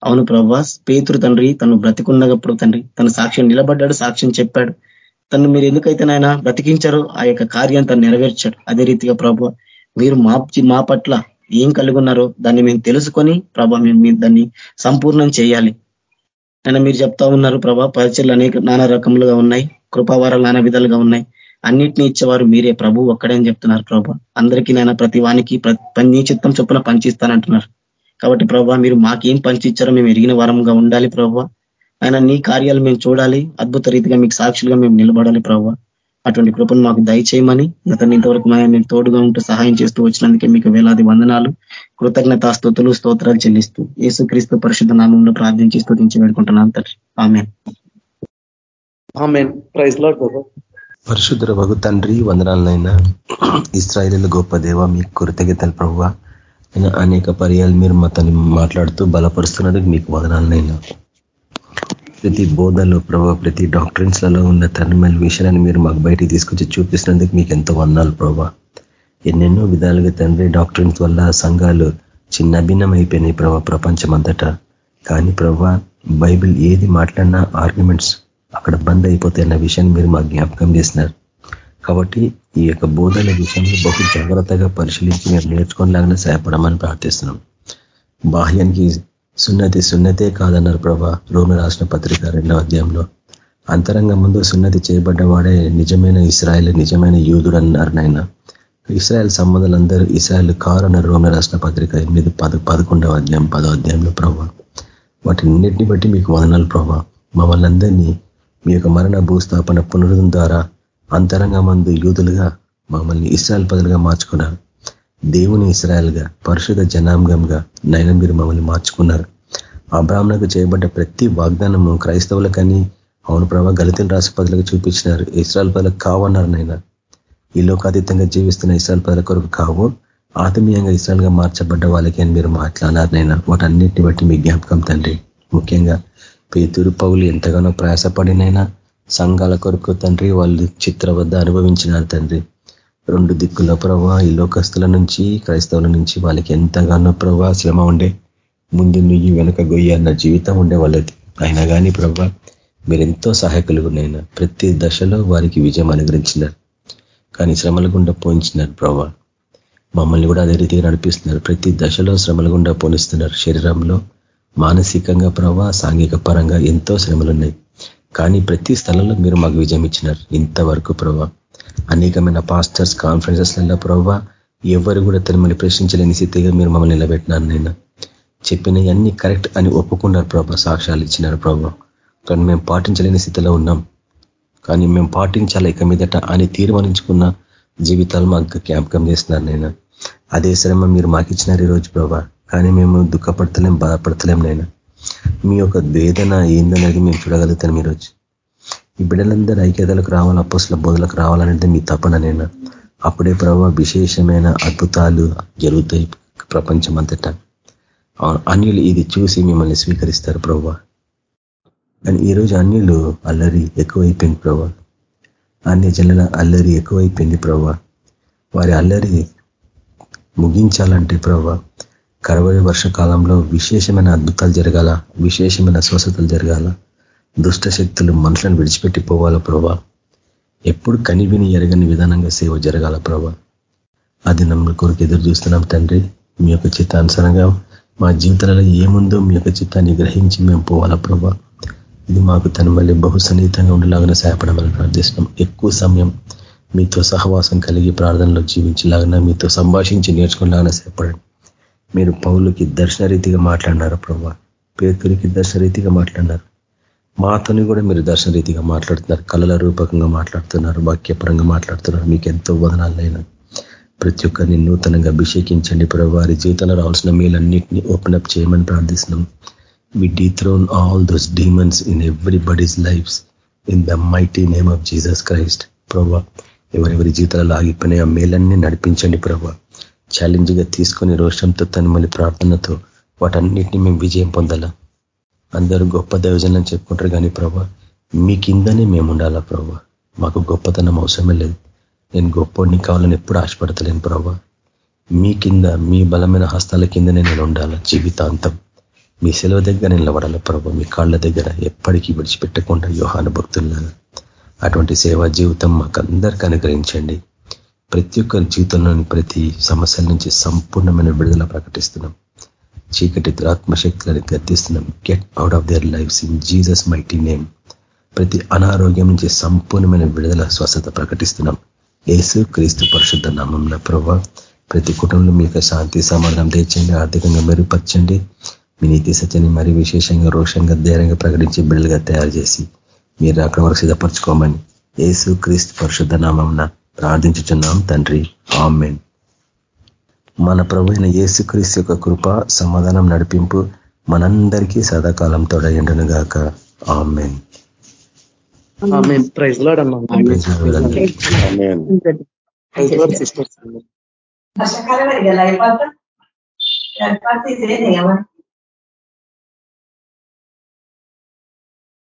అవును ప్రభా పేతురు తండ్రి తను బ్రతికున్నప్పుడు తండ్రి తన సాక్ష్యం నిలబడ్డాడు సాక్ష్యం చెప్పాడు. తను మీరు ఎందుకైతే నాయన బ్రతికించారో ఆ యొక్క కార్యాన్ని తను నెరవేర్చాడు. అదే రీతిగా ప్రభు మీరు మా మా పట్ల ఏం కలిగి ఉన్నారో దాన్ని మేము తెలుసుకొని ప్రభా మేము మీరు దాన్ని సంపూర్ణం చేయాలి. అయినా మీరు చెప్తా ఉన్నారు ప్రభా పరిచయలు అనేక నానా రకములుగా ఉన్నాయి. కృపావారాలు నానా విధాలుగా ఉన్నాయి. అన్నిటినీ ఇచ్చేవారు మీరే. ప్రభు ఒక్కడే అని చెప్తున్నారు ప్రభా. అందరికీ నేను ప్రతి వానికి నీ చిత్తం చొప్పున పంచిస్తానంటున్నారు. కాబట్టి ప్రభా మీరు మాకేం పంచిచ్చారో మేము ఎరిగిన వారంగా ఉండాలి ప్రభావ ఆయన నీ కార్యాలు మేము చూడాలి. అద్భుత రీతిగా మీకు సాక్షులుగా మేము నిలబడాలి ప్రభావ అటువంటి కృపను మాకు దయచేయమని గత ఇంతవరకు మేము తోడుగా ఉంటూ సహాయం చేస్తూ వచ్చినందుకే మీకు వేలాది వందనాలు కృతజ్ఞత స్థుతులు స్తోత్రాలు చెల్లిస్తూ యేసుక్రీస్తు పరిశుద్ధ నామంలో ప్రార్థించి స్థుతించి వేడుకుంటున్నాను తండ్రి. ఆమె పరిశుద్ధ వగు తండ్రి వందనాలనైనా. ఇస్రాయలీల గొప్ప దేవ మీ కృతజ్ఞతలు ప్రభు అనేక పర్యాలు మీరు మతని మాట్లాడుతూ బలపరుస్తున్నందుకు మీకు వదనాలనైనా. ప్రతి బోధలో ప్రభావ ప్రతి డాక్టరెన్స్లలో ఉన్న తన్మల్ విషయాలను మీరు మాకు బయటికి తీసుకొచ్చి చూపిస్తున్నందుకు మీకు ఎంతో వందాలు ప్రభావ. ఎన్నెన్నో విధాలుగా తండ్రి డాక్టరెన్స్ వల్ల సంఘాలు చిన్న భిన్నం అయిపోయినాయి ప్రభా ప్రపంచం అంతటా కానీ ప్రభా బైబిల్ ఏది మాట్లాడినా ఆర్గ్యుమెంట్స్ అక్కడ బంద్ అయిపోతే అన్న విషయాన్ని మీరు మాకు జ్ఞాపకం చేసినారు కాబట్టి ఈ యొక్క బోధన విషయంలో బహు జాగ్రత్తగా పరిశీలించి మీరు నేర్చుకోనిలాగానే సహాయపడమని ప్రార్థిస్తున్నాం. బాహ్యానికి సున్నతి సున్నతే కాదన్నారు ప్రభా. రోమి రాసిన పత్రిక రెండవ అధ్యాయంలో. అంతరంగ ముందు సున్నతి చేయబడ్డ వాడే నిజమైన ఇస్రాయల్ నిజమైన యూదుడు అన్నారు నాయన. ఇస్రాయల్ సంబంధాలందరూ ఇస్రాయల్ కారు అన్నారు రోమి రాసిన పత్రిక ఎనిమిది పద పదకొండవ అధ్యాయం పదో అధ్యాయంలో ప్రభా. వాటిన్నిటిని బట్టి మీకు వదనాలు ప్రభా. మమ్మల్ని అందరినీ మీ యొక్క మరణ భూస్థాపన పునరుద్ధం ద్వారా అంతరంగ మందు యూదులుగా మమ్మల్ని ఇస్రాయల్ పదులుగా మార్చుకున్నారు. దేవుని ఇస్రాయల్గా పరిశుధ జనాంగంగా నైనా మీరు మమ్మల్ని మార్చుకున్నారు. అబ్రాహ్మణకు చేయబడ్డ ప్రతి వాగ్దానము క్రైస్తవులకని అవును ప్రభా రాసి పదులకు చూపించినారు. ఇస్రాయల్ పదలకు కావన్నారు నైనా. ఈ లోకాతీతంగా జీవిస్తున్న ఇస్రాయల్ పదల కొరకు కావు. ఆత్మీయంగా ఇస్రాయల్గా మార్చబడ్డ వాళ్ళకి అని మీరు మాట్లాడారు నైనా. వాటన్నిటిని బట్టి మీ జ్ఞాపకం తండ్రి. ముఖ్యంగా పేతురు పౌలు ఎంతగానో ప్రయాసపడినైనా సంఘాల కొరకు తండ్రి వాళ్ళు చిత్రవద్ద అనుభవించినారు తండ్రి. రెండు దిక్కుల ప్రభా ఈ లోకస్తుల నుంచి క్రైస్తవుల నుంచి వాళ్ళకి ఎంతగానో ప్రభా శ్రమ ఉండే ముందు నుయ్యి వెనక గొయ్యి అన్న జీవితం ఉండే వాళ్ళది. అయినా కానీ ప్రభా మీరెంతో ఎంతో సహాయకులు ఉన్నాయినా ప్రతి దశలో వారికి విజయం అనుగ్రహించినారు. కానీ శ్రమల గుండా పోయించినారు ప్రభా. మమ్మల్ని కూడా అదే రీతిగా నడిపిస్తున్నారు. ప్రతి దశలో శ్రమల గుండా పోనిస్తున్నారు. శరీరంలో మానసికంగా ప్రభా సాంఘిక పరంగా ఎంతో శ్రమలున్నాయి. కానీ ప్రతి స్థలంలో మీరు మాకు విజయం ఇచ్చినారు. ఇంతవరకు ప్రభా అనేకమైన పాస్టర్స్ కాన్ఫరెన్సెస్లలో ప్రభావ ఎవరు కూడా తనమని ప్రశ్నించలేని స్థితిగా మీరు మమ్మల్ని నిలబెట్టినారు నేను చెప్పిన అన్నీ కరెక్ట్ అని ఒప్పుకున్నారు ప్రభా సాక్ష్యాలు ఇచ్చినారు ప్రభావ. కానీ మేము పాటించలేని స్థితిలో ఉన్నాం. కానీ మేము పాటించాలి ఇక మీదట అని తీర్మానించుకున్న జీవితాలు మాకు జ్ఞాపకం చేస్తున్నారు నేను అదే శ్రమ మీరు మాకు ఇచ్చినారు ఈరోజు ప్రభా కానీ మేము దుఃఖపడతలేం బాధపడతలేం నైనా మీ యొక్క వేదన ఏందనేది మేము చూడగలుగుతాం ఈరోజు ఈ బిడ్డలందరూ ఐక్యతలకు రావాలి అప్పసుల బోధలకు రావాలనేది మీ తపన నేను అప్పుడే ప్రభావ విశేషమైన అద్భుతాలు జరుగుతాయి ప్రపంచం అంతటా అన్యులు ఇది చూసి మిమ్మల్ని స్వీకరిస్తారు ప్రభు. కానీ ఈరోజు అన్యులు అల్లరి ఎక్కువైపోయింది ప్రభా. అన్ని జనుల అల్లరి ఎక్కువైపోయింది ప్రభా. వారి అల్లరి ముగించాలంటే ప్రభా కరవరి వర్షకాలంలో విశేషమైన అద్భుతాలు జరగాల విశేషమైన స్వస్థతలు జరగాల. దుష్ట శక్తులు మనుషులను విడిచిపెట్టి పోవాలా ప్రభా. ఎప్పుడు కనివిని ఎరగని విధానంగా సేవ జరగాల ప్రభా. అది నమ్మ కొరకు ఎదురు చూస్తున్నాం తండ్రి. మీ యొక్క చిత్తానుసారంగా మా జీవితాలలో ఏముందో మీ యొక్క చిత్తాన్ని గ్రహించి మేము పోవాలా ప్రభా. ఇది మాకు తన మళ్ళీ బహు సన్నిహితంగా ఉండేలాగానే సహాయపడమని ప్రార్థిస్తున్నాం. ఎక్కువ సమయం మీతో సహవాసం కలిగి ప్రార్థనలో జీవించేలాగా మీతో సంభాషించి నేర్చుకునేలాగానే సహాయపడండి. మీరు పౌలకి దర్శనరీతిగా మాట్లాడినారు ప్రభా? పేతురికి దర్శనరీతిగా మాట్లాడినారు? మాతోని కూడా మీరు దర్శన రీతిగా మాట్లాడుతున్నారు కళల రూపకంగా మాట్లాడుతున్నారు వాక్యపరంగా మాట్లాడుతున్నారు. మీకు ఎంతో వదనాలైనా ప్రతి ఒక్కరిని నూతనంగా అభిషేకించండి ప్రభు. వారి జీవితంలో రావాల్సిన మీలన్నింటినీ ఓపెన్ అప్ చేయమని ప్రార్థిస్తున్నాం. We dethrone all those demons in everybody's lives in the mighty name of Jesus Christ ప్రభా ఎవరెవరి జీవితాలలో ఆగిపోయినాయి ఆ మేలన్నీ నడిపించండి ప్రభా. ఛాలెంజ్గా తీసుకొని రోషంతో తనుమలి మళ్ళీ ప్రార్థనతో వాటన్నిటిని మేము విజయం పొందాలా? అందరూ గొప్ప దైవజనం చెప్పుకుంటారు కానీ ప్రభా మీ కిందనే మేము ఉండాలా ప్రభా? మాకు గొప్పతనం అవసరమే లేదు. నేను గొప్పని కావాలని ఎప్పుడు ఆశపడతలేను ప్రభా. మీ కింద మీ బలమైన హస్తాల కిందనే నేను ఉండాలా జీవితాంతం? మీ సెలవు దగ్గర నిలబడాలి ప్రభు? మీ కాళ్ళ దగ్గర ఎప్పటికీ విడిచిపెట్టకుండా యోహాను భక్తుల్లాగా అటువంటి సేవా జీవితం మాకు అందరికీ అనుగ్రహించండి. ప్రతి ఒక్కరి జీవితంలోని ప్రతి సమస్యల నుంచి సంపూర్ణమైన విడుదల ప్రకటిస్తున్నాం. చీకటి దురాత్మశక్తులని గర్తిస్తున్నాం get out of their lives in Jesus mighty name ప్రతి అనారోగ్యం నుంచి సంపూర్ణమైన విడుదల స్వస్థత ప్రకటిస్తున్నాం. ఏసు క్రీస్తు పరిశుద్ధ నామంలో ప్రభావ ప్రతి కుటుంబంలో మీకు శాంతి సమాధానం తెచ్చండి ఆర్థికంగా మెరుగుపరచండి. మీ నీతి సత్యాన్ని మరి విశేషంగా రోషంగా ధైర్యంగా ప్రకటించి బిడ్డలుగా తయారు చేసి మీరు అక్కడ వరకు సిద్ధపరచుకోమని ఏసు క్రీస్తు పరిశుద్ధ నామం ప్రార్థించుచున్నాం తండ్రి. ఆమెన్. మన ప్రభు అయిన క్రీస్తు యొక్క కృప సమాధానం నడిపింపు మనందరికీ సదాకాలం తోడయండును గాక ఆమెన్. Praise lord